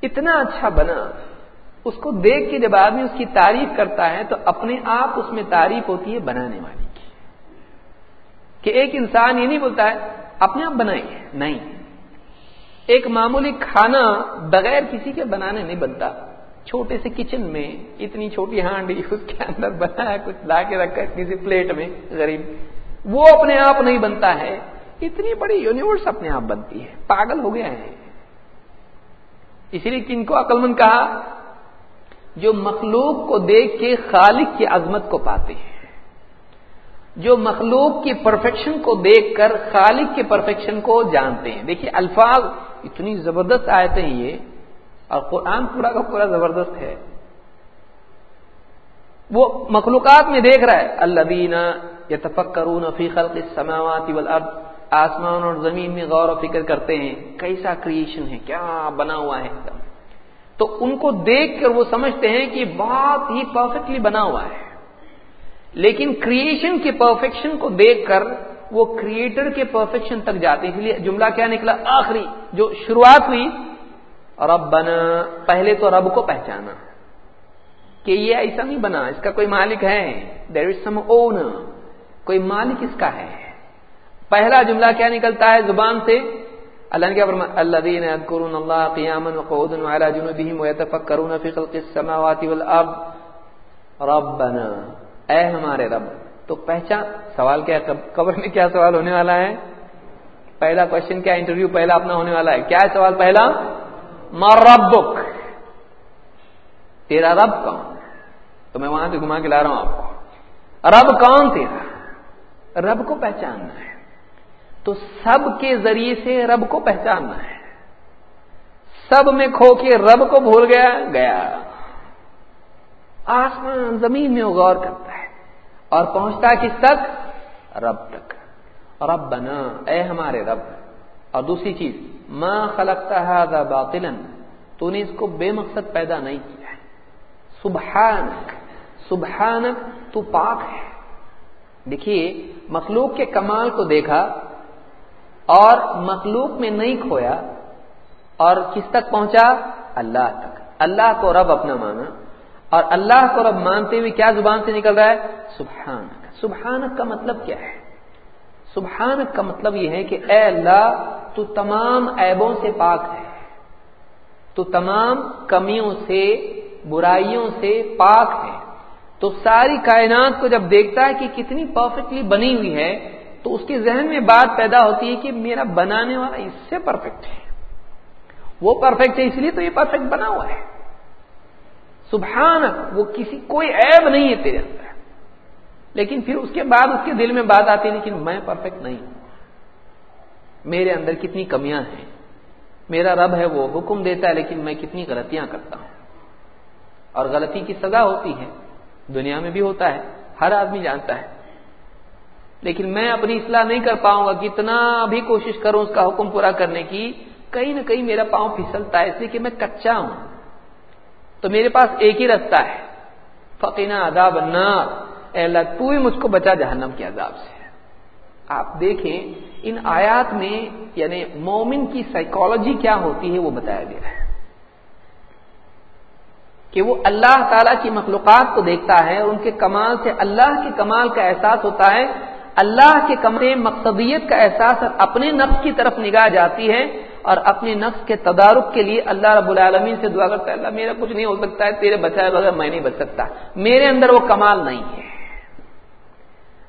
Speaker 1: اتنا اچھا بنا، اس کو دیکھ کے جب آدمی اس کی تعریف کرتا ہے تو اپنے آپ اس میں تعریف ہوتی ہے بنانے والی کی۔ کہ ایک انسان یہ نہیں بولتا ہے، اپنے آپ بنائیے نہیں۔ ایک معمولی کھانا بغیر کسی کے بنانے نہیں بنتا۔ چھوٹے سے کچن میں، اتنی چھوٹی ہانڈی اس کے اندر بنا ہے کچھ لا کے رکھا ہے کسی پلیٹ میں، غریب۔ وہ اپنے آپ نہیں بنتا ہے۔ اتنی بڑی یونیورس اپنے آپ بنتی ہے۔ پاگل ہو گیا ہے۔ اسی لیے کن کو عقل مند کہا، جو مخلوق کو دیکھ کے خالق کی عظمت کو پاتے ہیں۔ جو مخلوق کی پرفیکشن کو دیکھ کر خالق کے پرفیکشن کو جانتے ہیں۔ دیکھیے الفاظ، اتنی زبردست آیتیں ہیں یہ، اور قرآن پورا کا پورا زبردست ہے۔ وہ مخلوقات میں دیکھ رہا ہے اللہ دینا یا تفک کرون فی خلق سماواتی آسمان اور زمین میں غور و فکر کرتے ہیں، کیسا کریشن ہے، کیا بنا ہوا ہے؟ تو ان کو دیکھ کر وہ سمجھتے ہیں کہ بہت ہی پرفیکٹلی بنا ہوا ہے۔ لیکن کریشن کے پرفیکشن کو دیکھ کر وہ کریٹر کے پرفیکشن تک جاتے ہیں۔ اس لیے جملہ کیا نکلا؟ آخری، جو شروعات ہوئی رب بنا پہلے تو رب کو پہچانا۔ کہ یہ ایسا نہیں بنا، اس کا کوئی مالک ہے۔ دیر از سم اون کوئی مالک اس کا ہے۔ پہلا جملہ کیا نکلتا ہے زبان سے؟ اللہ نے کیا الذين يذكرون الله قياما وقعودا وعلى جنوبهم ويتفكرون في خلق السماوات والارض. ربنا، اے ہمارے رب، تو پہچان، سوال کیا قبر میں کیا سوال ہونے والا ہے؟ پہلا کوشچن کیا انٹرویو پہلا اپنا ہونے والا ہے؟ کیا سوال پہلا؟ ربک؟ تیرا رب کون؟ تو میں وہاں سے گھما کے لا رہا ہوں آپ کو۔ رب کون تیرا؟ رب کو پہچاننا ہے۔ تو سب کے ذریعے سے رب کو پہچاننا ہے۔ سب میں کھو کے رب کو بھول گیا گیا۔ آسمان زمین میں غور کرتا ہے اور پہنچتا کس تک رب تک۔ رب بنا اے ہمارے رب۔ اور دوسری چیز ماں خلقتا باطلا، تو نے اس کو بے مقصد پیدا نہیں کیا ہے۔ سبحانک سبحانک، تو پاک ہے۔ دیکھیے، مخلوق کے کمال کو دیکھا اور مخلوق میں نہیں کھویا اور کس تک پہنچا؟ اللہ تک۔ اللہ کو رب اپنا مانا۔ اور اللہ کو رب مانتے ہوئے کیا زبان سے نکل رہا ہے؟ سبحانک۔ سبحانک کا مطلب کیا ہے؟ سبحانک کا مطلب یہ ہے کہ اے اللہ، تو تمام عیبوں سے پاک ہے۔ تو تمام کمیوں سے، برائیوں سے پاک ہے۔ تو ساری کائنات کو جب دیکھتا ہے کہ کتنی پرفیکٹلی بنی ہوئی ہے تو اس کے ذہن میں بات پیدا ہوتی ہے کہ میرا بنانے والا اس سے پرفیکٹ ہے۔ وہ پرفیکٹ ہے اس لیے تو یہ پرفیکٹ بنا ہوا ہے۔ سبحان وہ کسی کوئی عیب نہیں ہے تیرے اندر۔ لیکن پھر اس کے بعد اس کے دل میں بات آتی ہے لیکن میں پرفیکٹ نہیں ہوں۔ میرے اندر کتنی کمیاں ہیں۔ میرا رب ہے، وہ حکم دیتا ہے، لیکن میں کتنی غلطیاں کرتا ہوں۔ اور غلطی کی سزا ہوتی ہے۔ دنیا میں بھی ہوتا ہے، ہر آدمی جانتا ہے۔ لیکن میں اپنی اصلاح نہیں کر پاؤں گا، کتنا بھی کوشش کروں اس کا حکم پورا کرنے کی، کہیں نہ کہیں میرا پاؤں پھسلتا ہے، اس لیے کہ میں کچا ہوں۔ تو میرے پاس ایک ہی رستہ ہے۔ فقینا عذاب النار۔ اے اللہ، تو ہی مجھ کو بچا جہنم کے عذاب سے۔ آپ دیکھیں، ان آیات میں یعنی مومن کی سائیکالوجی کیا ہوتی ہے، وہ بتایا گیا ہے۔ کہ وہ اللہ تعالی کی مخلوقات کو دیکھتا ہے اور ان کے کمال سے اللہ کے کمال کا احساس ہوتا ہے۔ اللہ کے کمرے مقصدیت کا احساس اور اپنے نفس کی طرف نگاہ جاتی ہے اور اپنے نفس کے تدارک کے لیے اللہ رب العالمین سے دعا کرتا ہے، اللہ میرا کچھ نہیں ہو سکتا ہے، تیرے بچائے بغیر میں نہیں بچ سکتا۔ میرے اندر وہ کمال نہیں ہے۔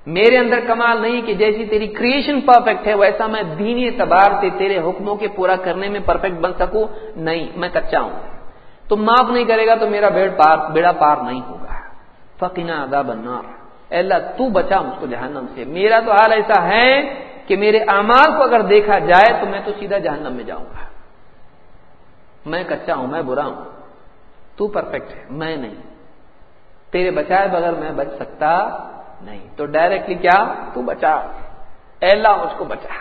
Speaker 1: میرے اندر کمال نہیں کہ جیسی تیری کریشن پرفیکٹ ہے، ویسا میں دینی اعتبار سے تیرے حکموں کے پورا کرنے میں پرفیکٹ بن سکوں۔ نہیں، میں کچا ہوں۔ تم معاف نہیں کرے گا تو میرا بیڑ پار، بیڑا پار نہیں ہوگا۔ فقینا ادا بنار اللہ، تو بچا مجھ کو جہنم سے۔ میرا تو حال ایسا ہے کہ میرے اعمال کو اگر دیکھا جائے تو میں تو سیدھا جہنم میں جاؤں گا۔ میں کچا ہوں، میں برا ہوں۔ تو پرفیکٹ ہے، میں نہیں۔ تیرے بچائے بغیر میں بچ سکتا نہیں۔ تو ڈائریکٹلی کیا؟ تو بچا۔ اللہ، مجھ کو بچا۔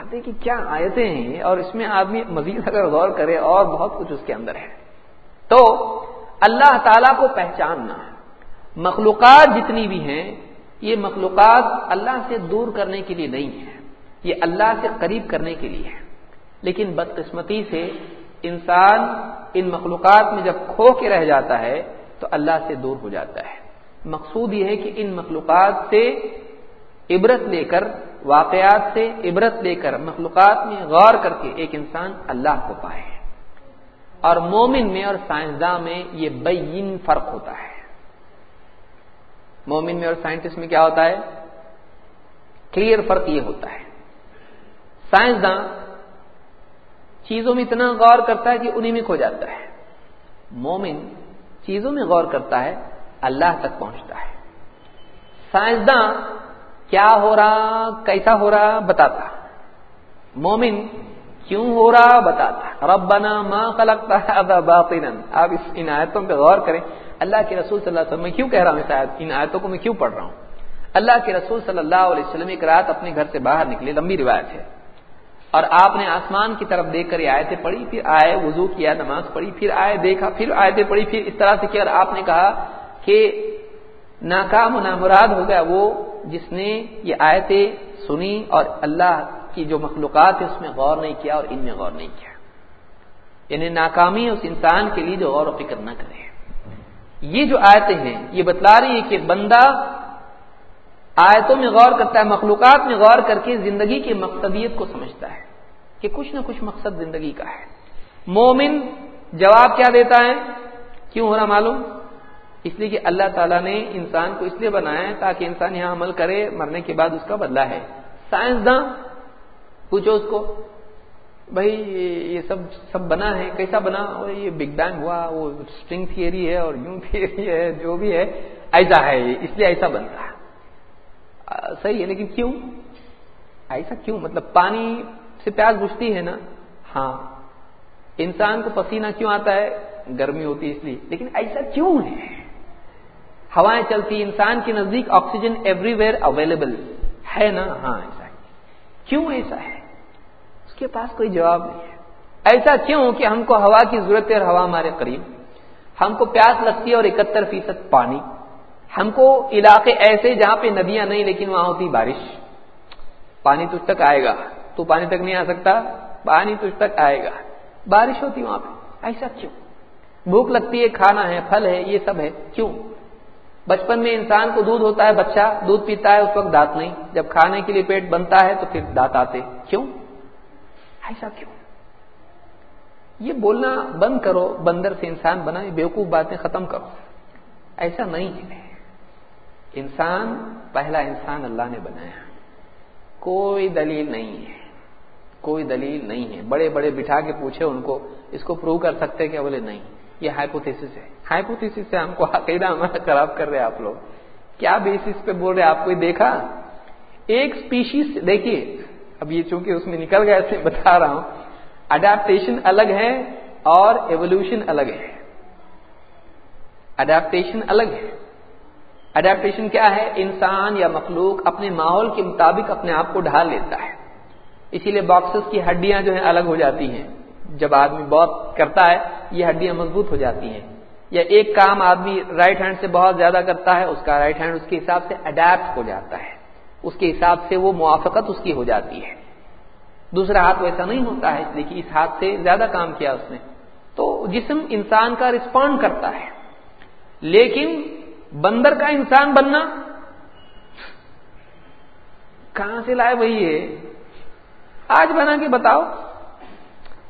Speaker 1: آپ دیکھیے کیا آیتیں ہیں اور اس میں آدمی مزید اگر غور کرے اور بہت کچھ اس کے اندر ہے۔ تو اللہ تعالی کو پہچاننا ہے۔ مخلوقات جتنی بھی ہیں، یہ مخلوقات اللہ سے دور کرنے کے لیے نہیں ہے یہ اللہ سے قریب کرنے کے لیے ہے لیکن بدقسمتی سے انسان ان مخلوقات میں جب کھو کے رہ جاتا ہے، تو اللہ سے دور ہو جاتا ہے۔ مقصود یہ ہے کہ ان مخلوقات سے عبرت لے کر، واقعات سے عبرت لے کر، مخلوقات میں غور کر کے ایک انسان اللہ کو پائے۔ اور مومن میں اور سائنسداں میں یہ بین فرق ہوتا ہے۔ مومن میں اور سائنٹسٹ میں کیا ہوتا ہے؟ کلیئر فرق یہ ہوتا ہے۔ سائنسداں چیزوں میں اتنا غور کرتا ہے کہ انہیں میں کھو جاتا ہے۔ مومن چیزوں میں غور کرتا ہے، اللہ تک پہنچتا ہے۔ سائنسداں کیا ہو رہا، کیسا ہو رہا، بتاتا۔ مومن کیوں ہو رہا، بتاتا۔ ربنا ما خلقتا هذا باطلا آپ اس ان آیتوں پہ غور کریں۔ اللہ کے رسول صلی اللہ علیہ وسلم، میں کیوں کہہ رہا ہوں ان آیتوں کو میں کیوں پڑھ رہا ہوں؟ اللہ کے رسول صلی اللہ علیہ وسلم ایک رات اپنے گھر سے باہر نکلے، لمبی روایت ہے۔ اور آپ نے آسمان کی طرف دیکھ کر یہ آیتیں پڑھی، پھر آئے وضو کیا، نماز پڑھی، پھر آئے دیکھا، پھر آیتیں پڑھی، پھر اس طرح سے کیا۔ اور آپ نے کہا کہ ناکام و نامراد ہو گیا وہ جس نے یہ آیتیں سنی اور اللہ کی جو مخلوقات ہے اس میں غور نہیں کیا اور ان میں غور نہیں کیا۔ یعنی ناکامی اس انسان کے لیے جو غور و فکر نہ کرے۔ یہ جو آیتیں ہیں، یہ بتلا رہی ہے کہ بندہ آیتوں میں غور کرتا ہے، مخلوقات میں غور کر کے زندگی کی مقصدیت کو سمجھتا ہے کہ کچھ نہ کچھ مقصد زندگی کا ہے۔ مومن جواب کیا دیتا ہے؟ کیوں ہو رہا معلوم؟ اس لیے کہ اللہ تعالیٰ نے انسان کو اس لیے بنایا ہے تاکہ انسان یہاں عمل کرے، مرنے کے بعد اس کا بدلہ ہے۔ سائنسداں، پوچھو اس کو۔ بھائی، یہ سب سب بنا ہے، کیسا بنا؟ یہ بگ بینگ ہوا، وہ اسٹرنگ تھیئری ہے اور یوں تھیئری ہے، جو بھی ہے، ایسا ہے، اس لیے ایسا بنتا ہے۔ صحیح ہے، لیکن کیوں؟ ایسا کیوں؟ مطلب پانی سے پیاس بجھتی ہے نا؟ ہاں۔ انسان کو پسینہ کیوں آتا ہے؟ گرمی ہوتی ہے اس لیے۔ لیکن ایسا کیوں ہے؟ ہوائیں چلتی، انسان کے نزدیک آکسیجن ایوری ویئر اویلیبل ہے نا؟ ہاں ایسا کیوں ایسا ہے؟ اس کے پاس کوئی جواب نہیں ہے۔ ایسا کیوں کہ ہم کو ہوا کی ضرورت ہے اور ہوا ہمارے قریب؟ ہم کو پیاس لگتی ہے اور اکہتر فیصد پانی۔ ہم کو علاقے ایسے جہاں پہ ندیاں نہیں لیکن وہاں ہوتی بارش۔ پانی تجھ تک آئے گا۔ تو پانی تک نہیں آ سکتا۔ پانی تجھ تک آئے گا۔ بارش ہوتی وہاں پہ۔ ایسا کیوں؟ بھوک لگتی ہے، کھانا ہے، پھل ہے، یہ سب ہے۔ کیوں؟ بچپن میں انسان کو دودھ ہوتا ہے، بچہ دودھ پیتا ہے، اس وقت دانت نہیں۔ جب کھانے کے لیے پیٹ بنتا ہے تو پھر دانت آتے۔ کیوں؟ ایسا کیوں؟ یہ بولنا بند کرو، بندر سے انسان بنا بیوقوف باتیں ختم کرو۔ ایسا نہیں ہے۔ انسان، پہلا انسان اللہ نے بنایا۔ کوئی دلیل نہیں ہے۔ کوئی دلیل نہیں ہے۔ بڑے بڑے بٹھا کے پوچھے ان کو، اس کو پروو کر سکتے کیا؟ بولے نہیں، یہ ہائپوتھس ہے۔ ہائپوتھس سے ہم کو عقیدہ ہمارا خراب کر رہے آپ لوگ۔ کیا بیسس پہ بول رہے آپ کو دیکھا؟ ایک اسپیشیز دیکھیے اب یہ چونکہ اس میں نکل گیا ایسے بتا رہا ہوں اڈیپٹیشن الگ ہے اور ایوولوشن الگ ہے۔ اڈیپٹیشن الگ ہے۔ اڈیپٹیشن کیا ہے؟ انسان یا مخلوق اپنے ماحول کے مطابق اپنے آپ کو ڈھال لیتا ہے۔ اسی لیے باکسز کی ہڈیاں جو ہیں الگ ہو جاتی ہیں۔ جب آدمی بہت کرتا ہے، یہ ہڈیاں مضبوط ہو جاتی ہیں۔ یا ایک کام آدمی رائٹ ہینڈ سے بہت زیادہ کرتا ہے، اس کا رائٹ ہینڈ اس کے حساب سے اڈیپٹ ہو جاتا ہے۔ اس کے حساب سے وہ موافقت اس کی ہو جاتی ہے۔ دوسرا ہاتھ ویسا نہیں ہوتا ہے، اس لیے کہ اس ہاتھ سے زیادہ کام کیا اس نے۔ تو جسم انسان کا رسپونڈ کرتا ہے۔ لیکن بندر کا انسان بننا کہاں سے لائے وہی ہے آج بنا کے بتاؤ۔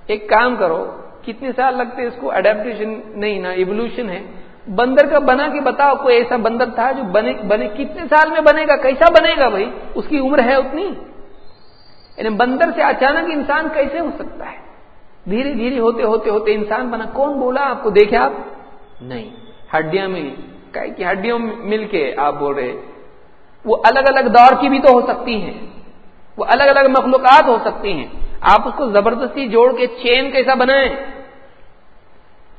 Speaker 1: ایک کام کرو، کتنے سال لگتے اس کو؟ اڈیپٹیشن نہیں نا ایوولوشن ہے۔ بندر کا بنا کے بتاؤ کوئی ایسا بندر تھا جو بنے بنے، کتنے سال میں بنے گا؟ کیسا بنے گا بھائی؟ اس کی عمر ہے اتنی۔ یعنی بندر سے اچانک انسان کیسے ہو سکتا ہے؟ دھیرے دھیرے ہوتے ہوتے ہوتے انسان بنا۔ کون بولا آپ کو؟ دیکھے آپ۔ نہیں۔ ہڈیاں ملی کہ ہڈیوں مل کے آپ بول رہے وہ الگ الگ دور کی بھی تو ہو سکتی ہیں۔ وہ الگ الگ مخلوقات ہو سکتی ہیں۔ آپ اس کو زبردستی جوڑ کے چین کیسا بنائیں؟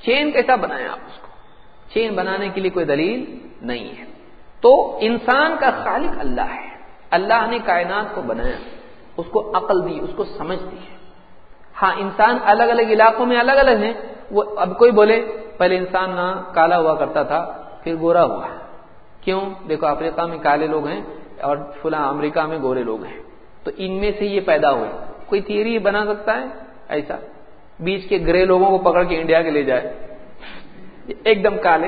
Speaker 1: چین کیسا بنائیں آپ اس کو؟ چین بنانے کے لیے کوئی دلیل نہیں ہے۔ تو انسان کا خالق اللہ ہے۔ اللہ نے کائنات کو بنایا، اس کو عقل دی، اس کو سمجھ دی ہے۔ ہاں انسان الگ الگ علاقوں میں الگ الگ ہیں۔ وہ اب کوئی بولے، پہلے انسان نہ کالا ہوا کرتا تھا، پھر گورا ہوا۔ ہے کیوں؟ دیکھو، افریقہ میں کالے لوگ ہیں اور فلاں امریکہ میں گورے لوگ ہیں۔ تو ان میں سے یہ پیدا ہوئے۔ کوئی تھیری بنا سکتا ہے؟ ایسا۔ بیچ کے گرے لوگوں کو پکڑ کے انڈیا کے لے جائے۔ ایک دم کالے،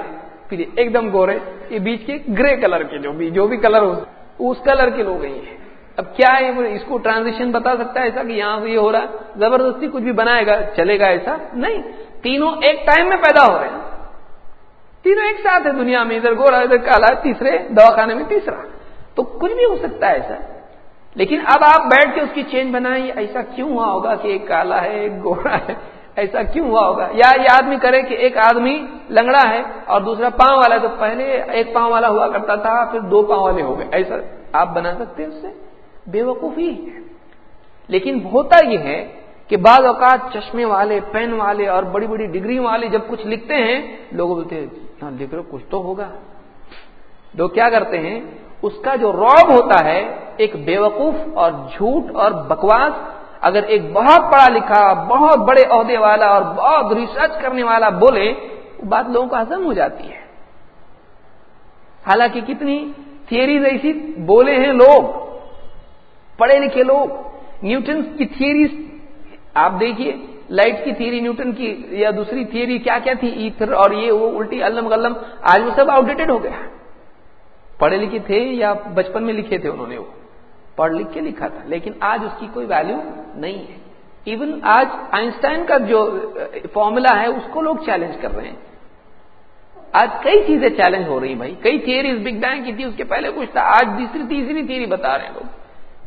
Speaker 1: پھر ایک دم گورے، یہ بیچ کے گرے کلر کے جو بھی جو بھی کلر ہو، اس کلر کے لوگ ہیں اب کیا ہے اس کو ٹرانزیشن بتا سکتا ہے ایسا کہ یہاں یہ ہو رہا ہے، زبردستی کچھ بھی بنائے گا، چلے گا ایسا؟ نہیں۔ تینوں ایک ٹائم میں پیدا ہو رہے ہیں۔ تینوں ایک ساتھ ہے دنیا میں، ادھر گورا، ادھر کالا، تیسرے دواخانے میں تیسرا۔ تو کچھ بھی ہو سکتا ہے ایسا۔ لیکن اب آپ بیٹھ کے اس کی چین بنائیں، ایسا کیوں ہوا ہوگا کہ ایک کالا ہے، ایک گورا ہے؟ ایسا کیوں ہوا ہوگا؟ یا یہ آدمی کرے کہ ایک آدمی لنگڑا ہے اور دوسرا پاؤں والا ہے، تو پہلے ایک پاؤں والا ہوا کرتا تھا، پھر دو پاؤں والے ہو گئے۔ ایسا آپ بنا سکتے ہیں اس سے؟ بے وقوفی لیکن ہوتا یہ ہے کہ بعض اوقات چشمے والے، پین والے اور بڑی بڑی ڈگری والے جب کچھ لکھتے ہیں، لوگ بولتے ہیں لکھ رہے کچھ تو ہوگا۔ لوگ کیا کرتے ہیں؟ اس کا جو روب ہوتا ہے، ایک بیوقوف اور جھوٹ اور بکواس اگر ایک بہت پڑھا لکھا، بہت بڑے عہدے والا اور بہت ریسرچ کرنے والا بولے، وہ بات لوگوں کو ہزم ہو جاتی ہے۔ حالانکہ کتنی تھیریز ایسی بولے ہیں لوگ، پڑھے لکھے لوگ۔ نیوٹن کی تھیریز آپ دیکھیے، لائٹ کی تھیری نیوٹن کی یا دوسری تھیری کیا کیا تھی؟ ایتھر اور یہ، وہ الٹی علم غلم، آج وہ سب آؤٹ ڈیٹڈ ہو گیا۔ پڑھے لکھے تھے یا بچپن میں لکھے تھے انہوں نے وہ۔ پڑھ لکھ کے لکھا تھا، لیکن آج اس کی کوئی ویلو نہیں ہے۔ ایون آج آئنسٹائن کا جو فارمولا ہے، اس کو لوگ چیلنج کر رہے ہیں۔ آج کئی چیزیں چیلنج ہو رہی بھائی۔ کئی تھیریز بگ بینگ کی تھی، اس کے پہلے کچھ تھا، آج دوسری تیسری تھیری بتا رہے ہیں لوگ۔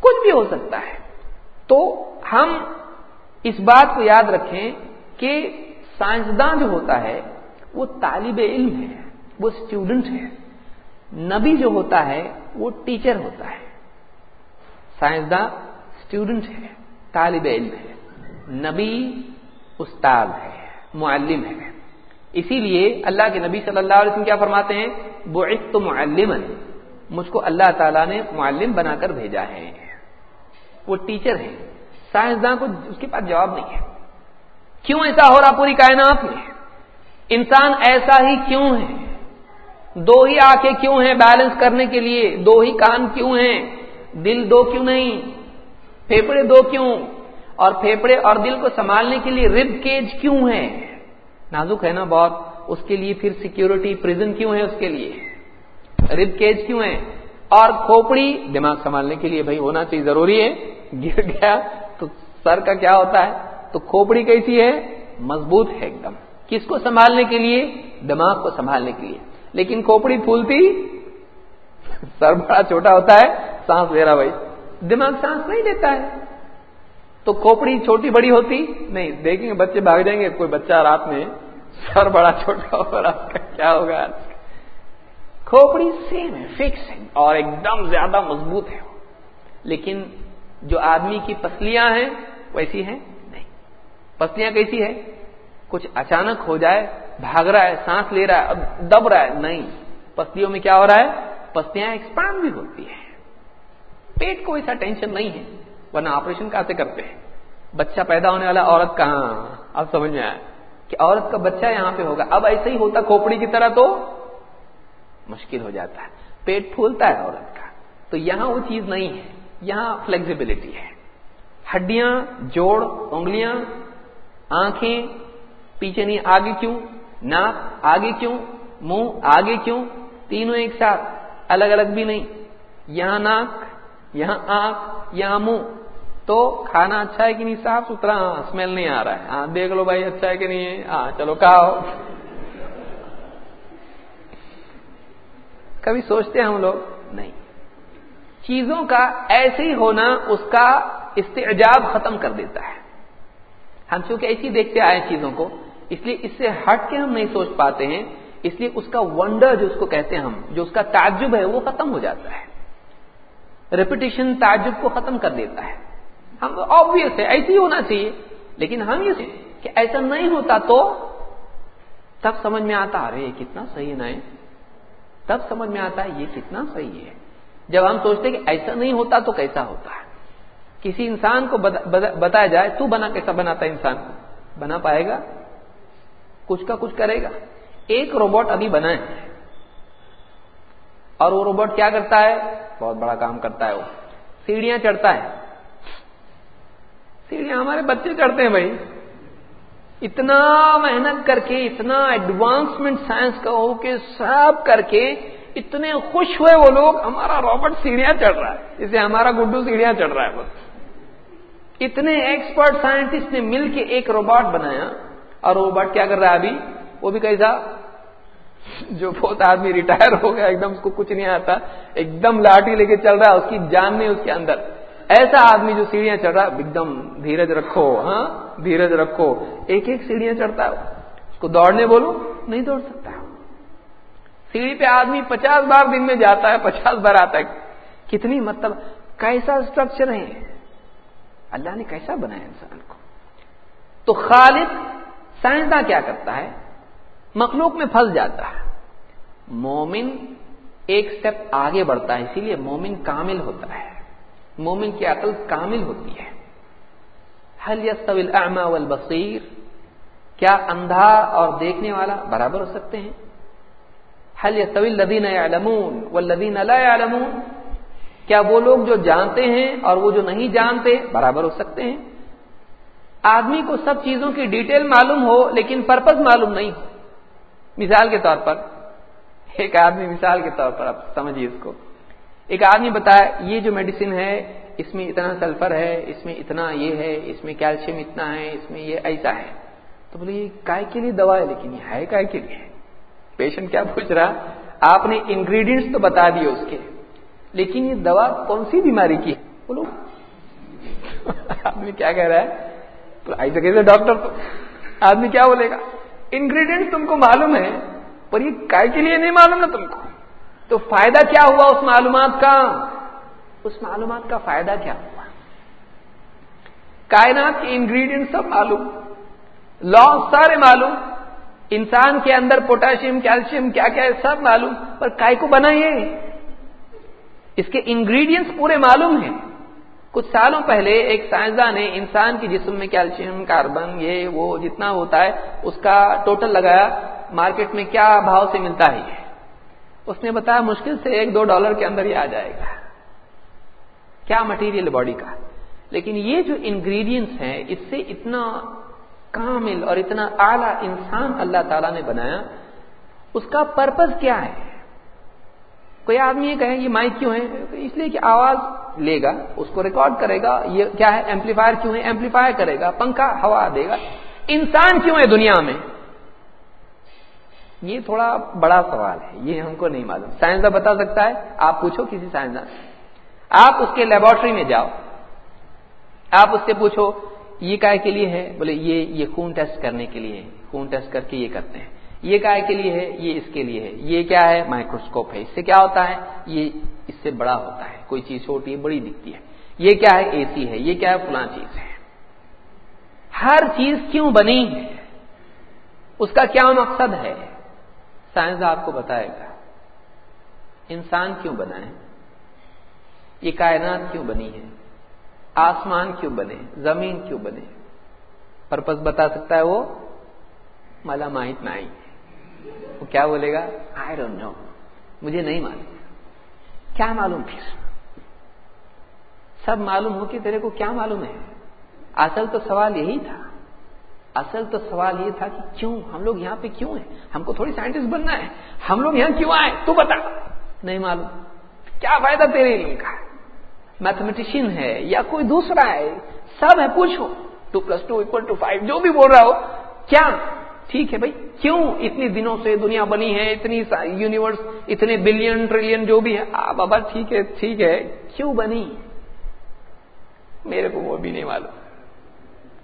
Speaker 1: کچھ بھی ہو سکتا ہے۔ تو ہم اس بات کو یاد رکھیں کہ سائنسداں جو ہوتا ہے، وہ طالب علم ہے، وہ اسٹوڈنٹ ہے۔ نبی جو ہوتا ہے، وہ ٹیچر ہوتا ہے۔ سائنسداں اسٹوڈنٹ ہے طالب علم ہے نبی استاد ہے معلم ہے اسی لیے اللہ کے نبی صلی اللہ علیہ وسلم کیا فرماتے ہیں؟ وہ تو معلم مجھ کو اللہ تعالیٰ نے معلم بنا کر بھیجا ہے۔ وہ ٹیچر ہے سائنسداں کو اس کے پاس جواب نہیں ہے۔ کیوں ایسا ہو رہا پوری کائنات میں؟ انسان ایسا ہی کیوں ہے؟ دو ہی آنکھیں کیوں ہیں بیلنس کرنے کے لیے؟ دو ہی کان کیوں ہیں؟ دل دو کیوں نہیں؟ پھیپڑے دو کیوں؟ اور پھیپڑے اور دل کو سنبھالنے کے لیے رب کیج کیوں ہے؟ نازک ہے نا بہت۔ اس کے لیے پھر سیکیورٹی پرزن کیوں ہے اس کے لیے؟ رب کیج کیوں ہے؟ اور کھوپڑی دماغ سنبھالنے کے لیے بھائی ہونا چاہیے، ضروری ہے۔ گر گیا تو سر کا کیا ہوتا ہے؟ تو کھوپڑی کیسی ہے؟ مضبوط ہے ایک دم۔ کس کو سنبھالنے کے لیے؟ دماغ کو سنبھالنے کے لیے۔ لیکن کھوپڑی پھولتی؟ سر بڑا چھوٹا ہوتا ہے۔ سانس لے رہا بھائی۔ دماغ سانس نہیں لیتا ہے۔ تو کھوپڑی چھوٹی بڑی ہوتی؟ نہیں، دیکھیں گے بچے بھاگ جائیں گے، کوئی بچہ رات میں سر بڑا چھوٹا ہوگا کیا ہوگا؟ کھوپڑی سیم ہے فکس ہے، اور ایک دم زیادہ مضبوط ہے۔ لیکن جو آدمی کی پسلیاں ہیں، ویسی ہیں؟ نہیں۔ پسلیاں کیسی ہے کچھ اچانک ہو جائے، بھاگ رہا ہے، سانس لے رہا ہے، اب دب رہا ہے، نہیں۔ پسلیوں میں کیا ہو رہا ہے؟ پسلیاں ایکسپانڈ بھی ہوتی ہے پیٹ کو ایسا ٹینشن نہیں ہے، ورنہ آپریشن کیسے کرتے ہیں؟ بچہ پیدا ہونے والا عورت کہاں؟ اب سمجھ میں آیا کہ عورت کا بچہ یہاں پہ ہوگا۔ اب ایسے ہی ہوتا کھوپڑی کی طرح تو مشکل ہو جاتا ہے۔ پیٹ پھولتا ہے عورت کا۔ تو یہاں وہ چیز نہیں ہے۔ یہاں فلیکسیبلٹی ہے۔ ہڈیاں، جوڑ، انگلیاں، آنکھیں، پیچھے نہیں، آگے کیوں؟ ناک، آگے کیوں؟ منہ، آگے کیوں؟ تینوں ایک ساتھ، الگ الگ بھی نہیں۔ یہاں ناک یہاں آنکھ یہاں منہ تو کھانا اچھا ہے کہ نہیں؟ صاف ستھرا ہاں اسمیل نہیں آ رہا ہے۔ ہاں دیکھ لو بھائی اچھا ہے کہ نہیں ہے؟ ہاں چلو کھاؤ۔ کبھی سوچتے ہیں ہم لوگ؟ نہیں۔ چیزوں کا ایسے ہی ہونا اس کا استعجاب ختم کر دیتا ہے۔ ہم چونکہ ایسی دیکھتے آئے چیزوں کو، اس لیے اس سے ہٹ کے ہم نہیں سوچ پاتے ہیں۔ اس لیے اس کا ونڈر جو اس کو کہتے ہیں ہم، جو اس کا تعجب ہے، وہ ختم ہو جاتا ہے۔ ریپوٹیشن تعجب کو ختم کر دیتا ہے۔ ہم آبیس ہے، ایسے ہی ہونا چاہیے۔ لیکن ہم یہ کہ ایسا نہیں ہوتا تو تب سمجھ میں آتا، ارے، یہ کتنا صحیح ہے تب سمجھ میں آتا ہے یہ کتنا صحیح ہے۔ جب ہم سوچتے کہ ایسا نہیں ہوتا تو کیسا ہوتا ہے؟ کسی انسان کو بتایا جائے، تو بنا، کیسا بناتا ہے انسان کو؟ بنا پائے گا؟ کچھ کا کچھ کرے گا۔ ایک روبوٹ ابھی بنا ہے۔ اور وہ روبوٹ کیا کرتا ہے؟ بہت بڑا کام کرتا ہے وہ۔ سیڑھیاں چڑھتا ہے۔ سیڑھیاں ہمارے بچے چڑھتے ہیں بھائی۔ اتنا محنت کر کے، اتنا ایڈوانسمنٹ سائنس کا ہو کے سب کر کے اتنے خوش ہوئے وہ لوگ۔ ہمارا روبوٹ سیڑھیاں چڑھ رہا ہے۔ جسے ہمارا گڈو سیڑھیاں چڑھ رہا ہے بس۔ اتنے ایکسپرٹ سائنٹسٹ نے مل کے ایک روبوٹ بنایا۔ اور روبوٹ کیا کر رہا ہے ابھی؟ وہ بھی کیسا جو بہت آدمی ریٹائر ہو گیا، ایک دم اس کو کچھ نہیں آتا، ایک دم لاٹھی لے کے چل رہا ہے، اس کی جان نہیں، اس کے اندر۔ ایسا آدمی جو سیڑھیاں چڑھ رہا، ایک دم دھیرج رکھو ہاں دھیرج رکھو۔ ایک ایک سیڑھیاں چڑھتا ہے اس کو دوڑنے بولو، نہیں دوڑ سکتا۔ سیڑھی پہ آدمی پچاس بار دن میں جاتا ہے، پچاس بار آتا ہے۔ کتنی مطلب کیسا اسٹرکچر ہے؟ اللہ نے کیسا بنایا انسان کو؟ تو خالد سائنسداں کیا کرتا ہے؟ مخلوق میں پھنس جاتا ہے۔ مومن ایک سٹیپ آگے بڑھتا ہے، اسی لیے مومن کامل ہوتا ہے۔ مومن کی عقل کامل ہوتی ہے۔ حل الاعمى والبصیر کیا اندھا اور دیکھنے والا برابر ہو سکتے ہیں؟ حل الذين يعلمون والذين لا يعلمون؟ کیا وہ لوگ جو جانتے ہیں اور وہ جو نہیں جانتے برابر ہو سکتے ہیں؟ آدمی کو سب چیزوں کی ڈیٹیل معلوم ہو لیکن پرپز معلوم نہیں ہو۔ مثال کے طور پر ایک آدمی مثال کے طور پر آپ سمجھیے اس کو۔ ایک آدمی بتایا یہ جو میڈیسن ہے، اس میں اتنا سلفر ہے، اس میں اتنا یہ ہے، اس میں کیلشیم اتنا ہے، اس میں یہ ایسا ہے۔ تو بولے، یہ کائے کے لیے دوا ہے، لیکن یہ ہے کائے کے لیے۔ پیشنٹ کیا پوچھ رہا؟ آپ نے انگریڈینٹس تو بتا دیے اس کے، لیکن یہ دوا کون سی بیماری کی ہے؟ بولو۔ آدمی کیا کہہ رہا ہے؟ ایسے کیسے ڈاکٹر تو؟ آدمی کیا بولے گا؟ انگریڈینٹ تم کو معلوم ہے پر یہ کائے کے لیے نہیں معلوم نا تم کو۔ تو فائدہ کیا ہوا اس معلومات کا؟ اس معلومات کا فائدہ کیا ہوا؟ کائنات کے انگریڈینٹ سب معلوم۔ لا سارے معلوم۔ انسان کے اندر پوٹاشیم کیلشیم کیا کیا ہے سب معلوم۔ پر کائے کو بنائیے۔ اس کے انگریڈینٹس پورے معلوم ہیں۔ کچھ سالوں پہلے ایک سائنسداں نے انسان کے جسم میں کیلشیم، کاربن، یہ وہ جتنا ہوتا ہے، اس کا ٹوٹل لگایا، مارکیٹ میں کیا بھاؤ سے ملتا ہے یہ؟ اس نے بتایا مشکل سے ایک دو ڈالر کے اندر ہی آ جائے گا۔ کیا مٹیریل باڈی کا؟ لیکن یہ جو انگریڈینٹس ہیں، اس سے اتنا کامل اور اتنا اعلی انسان اللہ تعالی نے بنایا، اس کا پرپز کیا ہے؟ کوئی آدمی یہ کہے یہ مائک کیوں ہے؟ اس لیے کہ آواز لے گا، اس کو ریکارڈ کرے گا، یہ کیا ہے؟ ایمپلیفائر کیوں ہے؟ ایمپلیفائر کرے گا، پنکھا ہوا دے گا۔ انسان کیوں ہے دنیا میں؟ یہ تھوڑا بڑا سوال ہے، یہ ہم کو نہیں معلوم۔ سائنسداں بتا سکتا ہے، آپ پوچھو کسی سائنسداں آپ اس کے لیبورٹری میں جاؤ۔ آپ اس سے پوچھو، یہ کائے کے لیے ہے؟ بولے، یہ یہ خون ٹیسٹ کرنے کے لیے خون ٹیسٹ کر کے یہ کرتے ہیں۔ یہ کائے کے لیے ہے، یہ اس کے لیے ہے۔ یہ کیا ہے؟ مائکروسکوپ ہے۔ اس سے کیا ہوتا ہے؟ یہ اس سے بڑا ہوتا ہے۔ کوئی چیز چھوٹی بڑی دکھتی ہے۔ یہ کیا ہے؟ اے سی ہے۔ یہ کیا ہے؟ فلاں چیز ہے۔ ہر چیز کیوں بنی ہے؟ اس کا کیا مقصد ہے؟ سائنس آپ کو بتائے گا۔ انسان کیوں بنا ہے؟ یہ کائنات کیوں بنی ہے؟ آسمان کیوں بنے؟ زمین کیوں بنے؟ پرپز بتا سکتا ہے وہ؟ مالا ماہت نائی وہ کیا بولے گا؟ آئی ڈونٹ نو مجھے نہیں معلوم۔ کیا معلوم پھر؟ سب معلوم ہو کہ تیرے کو کیا معلوم ہے؟ اصل تو سوال یہی تھا۔ اصل تو سوال یہ تھا کہ کیوں؟ ہم لوگ یہاں پہ کیوں ہیں؟ ہم کو تھوڑی سائنٹسٹ بننا ہے۔ ہم لوگ یہاں کیوں آئے؟ تو بتا۔ نہیں معلوم۔ کیا فائدہ تیرے علم کا میتھمیٹیشین ہے یا کوئی دوسرا ہے؟ سب ہے پوچھو۔ Two plus two equal to five جو بھی بول رہا ہو۔ کیا؟ ٹھیک ہے بھائی، کیوں اتنی دنوں سے دنیا بنی ہے، اتنی یونیورس اتنے بلین ٹریلین جو بھی ہے؟ بابا، ٹھیک ہے ٹھیک ہے۔ کیوں بنی؟ میرے کو وہ بھی نہیں معلوم۔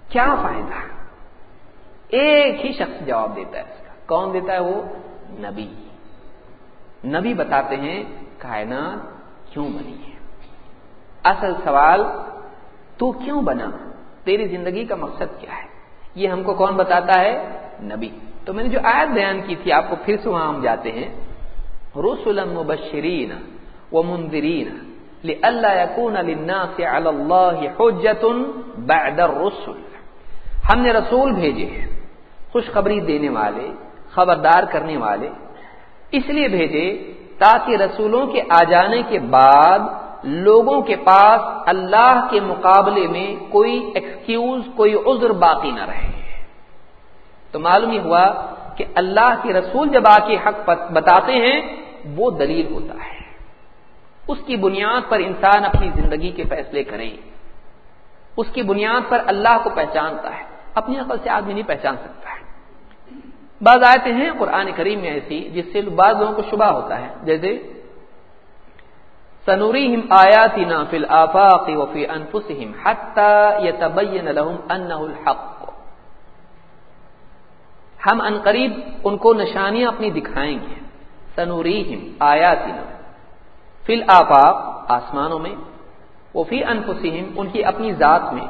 Speaker 1: کیا فائدہ؟ ایک ہی شخص جواب دیتا ہے اس کا۔ کون دیتا ہے وہ؟ نبی۔ نبی بتاتے ہیں، کائنات کیوں بنی ہے؟ اصل سوال، تو کیوں بنا؟ تیری زندگی کا مقصد کیا ہے؟ یہ ہم کو کون بتاتا ہے؟ نبی۔ تو میں نے جو آیت بیان کی تھی، آپ کو پھر سے وہاں ہم جاتے ہیں۔ رسول مبشرین و منظرین اللہ یقون بعد الرسل۔ ہم نے رسول بھیجے ہیں، خوشخبری دینے والے، خبردار کرنے والے۔ اس لیے بھیجے تاکہ رسولوں کے آ جانے کے بعد لوگوں کے پاس اللہ کے مقابلے میں کوئی ایکسکیوز کوئی عذر باقی نہ رہے۔ تو معلوم یہ ہوا کہ اللہ کے رسول جب آ کے حق بتاتے ہیں، وہ دلیل ہوتا ہے۔ اس کی بنیاد پر انسان اپنی زندگی کے فیصلے کریں۔ اس کی بنیاد پر اللہ کو پہچانتا ہے۔ اپنی عقل سے آدمی نہیں پہچان سکتا ہے۔ بعض آتے ہیں قرآن کریم میں ایسی، جس سے بعض لوگوں کو شبہ ہوتا ہے۔ جیسے سنوريهم آياتنا في الآفاق وفي أنفسهم حتى يتبين لهم أنه الحق. ہم ان قریب ان کو نشانیاں اپنی دکھائیں گے. سنوریہم آیاتنا فی الآفاق، آسمانوں میں وہ فی ان کی اپنی ذات میں.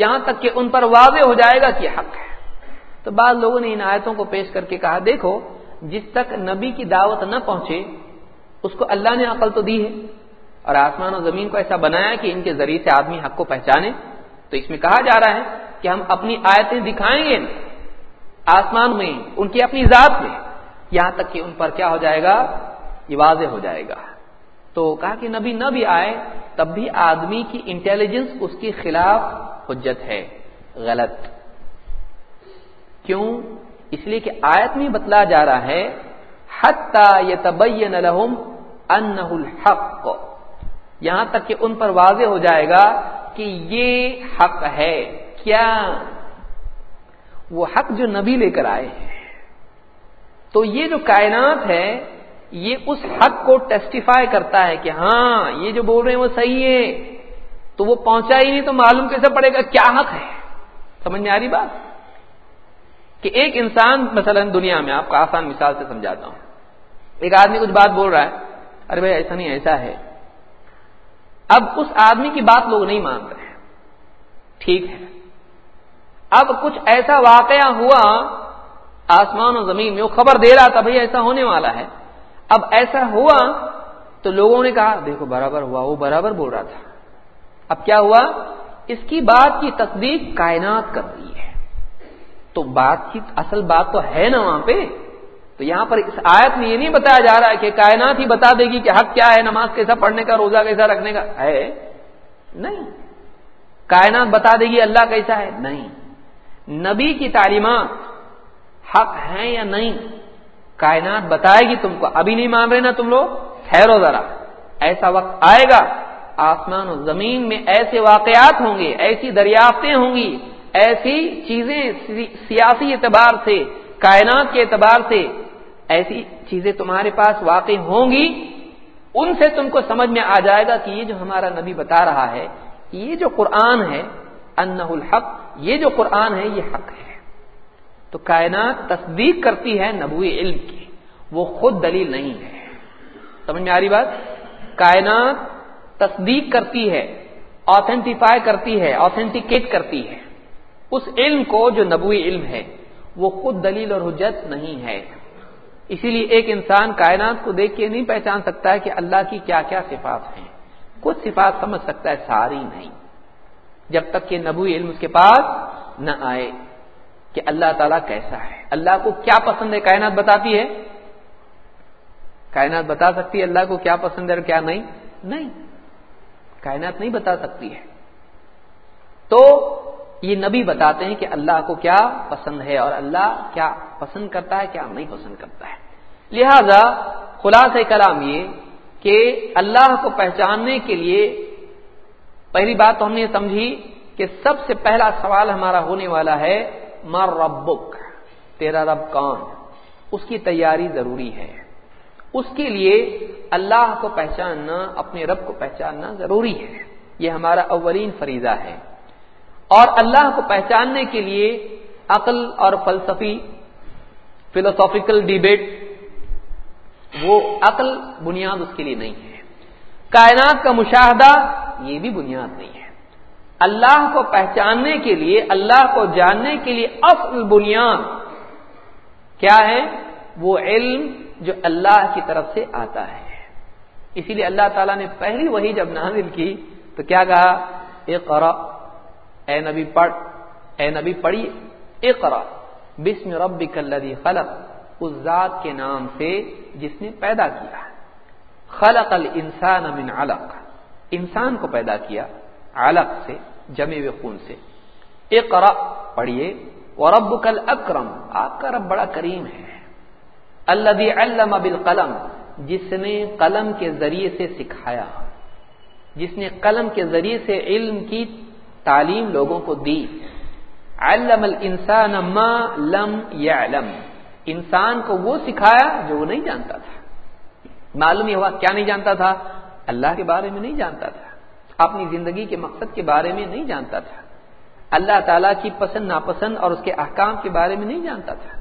Speaker 1: یہاں تک کہ ان پر واضح ہو جائے گا کہ حق ہے. تو بعض لوگوں نے ان آیتوں کو پیش کر کے کہا، دیکھو، جس تک نبی کی دعوت نہ پہنچے اس کو اللہ نے عقل تو دی ہے اور آسمان و زمین کو ایسا بنایا کہ ان کے ذریعے سے آدمی حق کو پہچانے۔ تو اس میں کہا جا رہا ہے کہ ہم اپنی آیتیں دکھائیں گے آسمان میں، ان کی اپنی ذات میں۔ یہاں تک کہ ان پر کیا ہو جائے گا؟ یہ واضح ہو جائے گا۔ تو کہا کہ نبی نہ بھی آئے تب بھی آدمی کی انٹیلیجنس اس کے خلاف حجت ہے۔ غلط۔ کیوں؟ اس لیے کہ آیت میں بتلا جا رہا ہے، حتی یتبین لہم انہ الحق۔ یہاں تک کہ ان پر واضح ہو جائے گا کہ یہ حق ہے۔ کیا وہ حق جو نبی لے کر آئے ہیں؟ تو یہ جو کائنات ہے، یہ اس حق کو ٹیسٹیفائی کرتا ہے کہ ہاں یہ جو بول رہے ہیں وہ صحیح ہے تو وہ پہنچا ہی نہیں تو معلوم کیسے پڑے گا کیا حق ہے؟ سمجھ میں آ رہی بات؟ کہ ایک انسان مثلا دنیا میں، آپ کو آسان مثال سے سمجھاتا ہوں۔ ایک آدمی کچھ بات بول رہا ہے۔ ارے بھائی، ایسا نہیں، ایسا ہے۔ اب اس آدمی کی بات لوگ نہیں مان رہے۔ ٹھیک ہے۔ اب کچھ ایسا واقعہ ہوا، آسمان و زمین میں، وہ خبر دے رہا تھا، بھائی، ایسا ہونے والا ہے۔ اب ایسا ہوا تو لوگوں نے کہا، دیکھو، برابر ہوا، وہ برابر بول رہا تھا۔ اب کیا ہوا؟ اس کی بات کی تصدیق کائنات کر رہی ہے۔ تو بات کی اصل بات تو ہے نا وہاں پہ۔ تو یہاں پر اس آیت میں یہ نہیں بتایا جا رہا ہے کہ کائنات ہی بتا دے گی کہ حق کیا ہے، نماز کیسا پڑھنے کا، روزہ کیسا رکھنے کا۔ ہے۔ نہیں۔ کائنات بتا دے گی اللہ کیسا ہے؟ نہیں۔ نبی کی تعلیمات حق ہیں یا نہیں؟ کائنات بتائے گی تم کو۔ ابھی نہیں مان رہے نا تم لوگ؟ ٹھہرو ذرا۔ ایسا وقت آئے گا، آسمان و زمین میں ایسے واقعات ہوں گے، ایسی دریافتیں ہوں گی، ایسی چیزیں سیاسی اعتبار سے کائنات کے اعتبار سے ایسی چیزیں تمہارے پاس واقع ہوں گی، ان سے تم کو سمجھ میں آ جائے گا کہ یہ جو ہمارا نبی بتا رہا ہے، یہ جو قرآن ہے انہ الحق، یہ جو قرآن ہے، یہ حق ہے۔ تو کائنات تصدیق کرتی ہے نبوی علم کی، وہ خود دلیل نہیں ہے۔ سمجھ میں آ رہی بات؟ کائنات تصدیق کرتی ہے آتھینٹیفائی کرتی ہے آتھینٹیکیٹ کرتی ہے۔ اس علم کو جو نبوی علم ہے وہ خود دلیل اور حجت نہیں ہے۔ اسی لیے ایک انسان کائنات کو دیکھ کے نہیں پہچان سکتا ہے کہ اللہ کی کیا کیا صفات ہیں۔ کچھ صفات سمجھ سکتا ہے، ساری نہیں۔ جب تک کہ نبوی علم اس کے پاس نہ آئے کہ اللہ تعالیٰ کیسا ہے۔ اللہ کو کیا پسند ہے، کائنات بتاتی ہے؟ کائنات بتا سکتی ہے اللہ کو کیا پسند ہے اور کیا نہیں؟ نہیں۔ کائنات نہیں بتا سکتی ہے۔ تو یہ نبی بتاتے ہیں کہ اللہ کو کیا پسند ہے اور اللہ کیا پسند کرتا ہے، کیا نہیں پسند کرتا ہے۔ لہذا خلاص کلام یہ کہ اللہ کو پہچاننے کے لیے پہلی بات تو ہم نے سمجھی کہ سب سے پہلا سوال ہمارا ہونے والا ہے مر ربک؟ تیرا رب کون؟ اس کی تیاری ضروری ہے۔ اس کے لیے اللہ کو پہچاننا، اپنے رب کو پہچاننا ضروری ہے۔ یہ ہمارا اولین فریضہ ہے۔ اور اللہ کو پہچاننے کے لیے عقل اور فلسفی فلوسافیکل ڈیبیٹ وہ عقل بنیاد اس کے لیے نہیں ہے۔ کائنات کا مشاہدہ یہ بھی بنیاد نہیں ہے۔ اللہ کو پہچاننے کے لیے، اللہ کو جاننے کے لیے اصل بنیاد کیا ہے؟ وہ علم جو اللہ کی طرف سے آتا ہے۔ اسی لیے اللہ تعالیٰ نے پہلی وہی جب نازل کی تو کیا کہا؟ اقرا اے نبی پڑھ، اے نبی پڑھیے اقرا بسم ربک الذی خلق، اس ذات کے نام سے جس نے پیدا کیا۔ خلق الانسان من علق، انسان کو پیدا کیا، علق سے، جمے ہوئے خون سے۔ اقرا پڑھیے، وربک الاکرم، آپ کا رب بڑا کریم ہے۔ الذي علم بالقلم، جس نے قلم کے ذریعے سے سکھایا۔ جس نے قلم کے ذریعے سے علم کی تعلیم لوگوں کو دی۔ علم الانسان ما لم يعلم۔ انسان کو وہ سکھایا جو وہ نہیں جانتا تھا۔ معلوم یہ ہوا کیا نہیں جانتا تھا؟ اللہ کے بارے میں نہیں جانتا تھا۔ اپنی زندگی کے مقصد کے بارے میں نہیں جانتا تھا۔ اللہ تعالیٰ کی پسند ناپسند اور اس کے احکام کے بارے میں نہیں جانتا تھا۔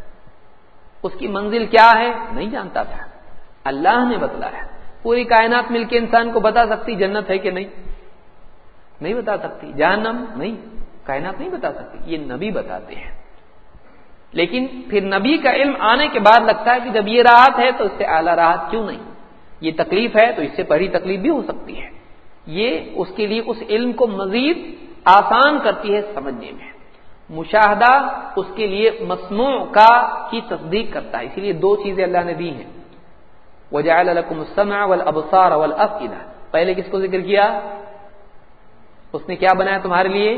Speaker 1: اس کی منزل کیا ہے؟ نہیں جانتا تھا۔ اللہ نے بتلایا۔ پوری کائنات مل کے انسان کو بتا سکتی جنت ہے کہ نہیں؟ نہیں بتا سکتی، جہنم نہیں، کائنات نہیں بتا سکتی، یہ نبی بتاتے ہیں۔ لیکن پھر نبی کا علم آنے کے بعد لگتا ہے کہ جب یہ راحت ہے تو اس سے اعلی راحت کیوں نہیں؟ یہ تکلیف ہے تو اس سے بڑی تکلیف بھی ہو سکتی ہے۔ یہ اس کے لیے اس علم کو مزید آسان کرتی ہے سمجھنے میں۔ مشاہدہ اس کے لیے مسموع کا کی تصدیق کرتا ہے، اسی لیے دو چیزیں اللہ نے دی ہیں۔ وجعل السمع والابصار والافئده پہلے کس کو ذکر کیا؟ اس نے کیا بنایا تمہارے لیے؟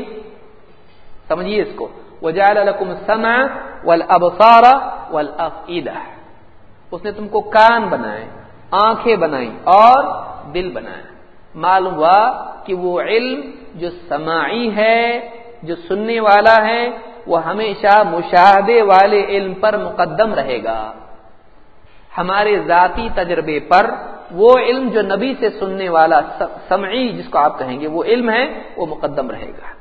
Speaker 1: سمجھیے اس کو۔ وجعل لكم السمع والابصار والافئده اس نے تم کو کان بنائے، آنکھیں بنائی اور دل بنایا معلوم ہوا کہ وہ علم جو سماعی ہے، جو سننے والا ہے، وہ ہمیشہ مشاہدے والے علم پر مقدم رہے گا۔ ہمارے ذاتی تجربے پر وہ علم جو نبی سے سننے والا سمعی جس کو آپ کہیں گے، وہ علم ہے، وہ مقدم رہے گا۔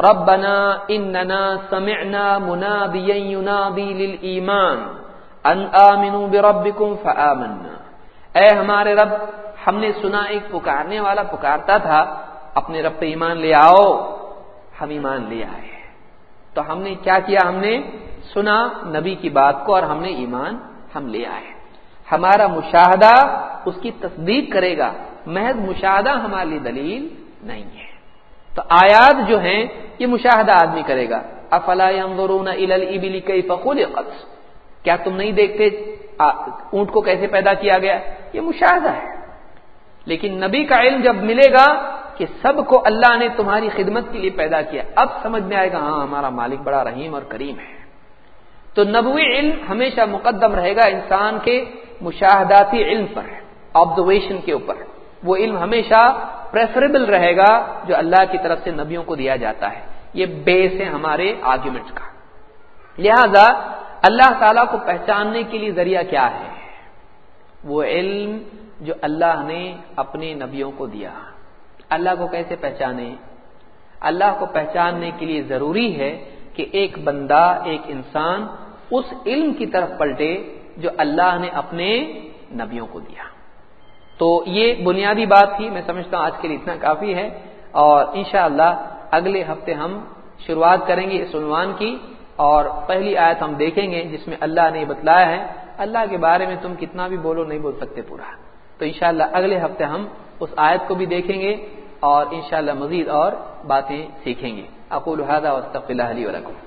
Speaker 1: ربنا اننا سمعنا مناديا ينادي للايمان ان امنوا بربكم فآمنا۔ اے ہمارے رب، ہم نے سنا ایک پکارنے والا پکارتا تھا، اپنے رب پہ ایمان لے آؤ، ہم ایمان لے آئے۔ تو ہم نے کیا کیا؟ ہم نے سنا نبی کی بات کو اور ہم نے ایمان ہم لے آئے۔ ہمارا مشاہدہ اس کی تصدیق کرے گا۔ محض مشاہدہ ہمارے لیے دلیل نہیں ہے۔ تو آیات جو ہیں، یہ مشاہدہ آدمی کرے گا۔ افلا ينظرون الى الابل كيف خلقت؟ کیا تم نہیں دیکھتے اونٹ کو کیسے پیدا کیا گیا؟ یہ مشاہدہ ہے۔ لیکن نبی کا علم جب ملے گا کہ سب کو اللہ نے تمہاری خدمت کے لیے پیدا کیا، اب سمجھ میں آئے گا ہاں ہمارا مالک بڑا رحیم اور کریم ہے۔ تو نبوی علم ہمیشہ مقدم رہے گا انسان کے مشاہداتی علم پر آبزرویشن کے اوپر وہ علم ہمیشہ پریفریبل رہے گا جو اللہ کی طرف سے نبیوں کو دیا جاتا ہے۔ یہ بیس ہے ہمارے آرگیومنٹ کا۔ لہذا اللہ تعالی کو پہچاننے کے لیے ذریعہ کیا ہے؟ وہ علم جو اللہ نے اپنے نبیوں کو دیا۔ اللہ کو کیسے پہچانے؟ اللہ کو پہچاننے کے لیے ضروری ہے کہ ایک بندہ، ایک انسان اس علم کی طرف پلٹے جو اللہ نے اپنے نبیوں کو دیا۔ تو یہ بنیادی بات تھی، میں سمجھتا ہوں آج کے لیے اتنا کافی ہے۔ اور انشاءاللہ اگلے ہفتے ہم شروعات کریں گے اس عنوان کی۔ اور پہلی آیت ہم دیکھیں گے جس میں اللہ نے بتلایا ہے، اللہ کے بارے میں تم کتنا بھی بولو نہیں بول سکتے پورا۔ تو انشاءاللہ اگلے ہفتے ہم اس آیت کو بھی دیکھیں گے اور انشاءاللہ مزید اور باتیں سیکھیں گے۔ اقول هذا واستغفر الله لي ولكم۔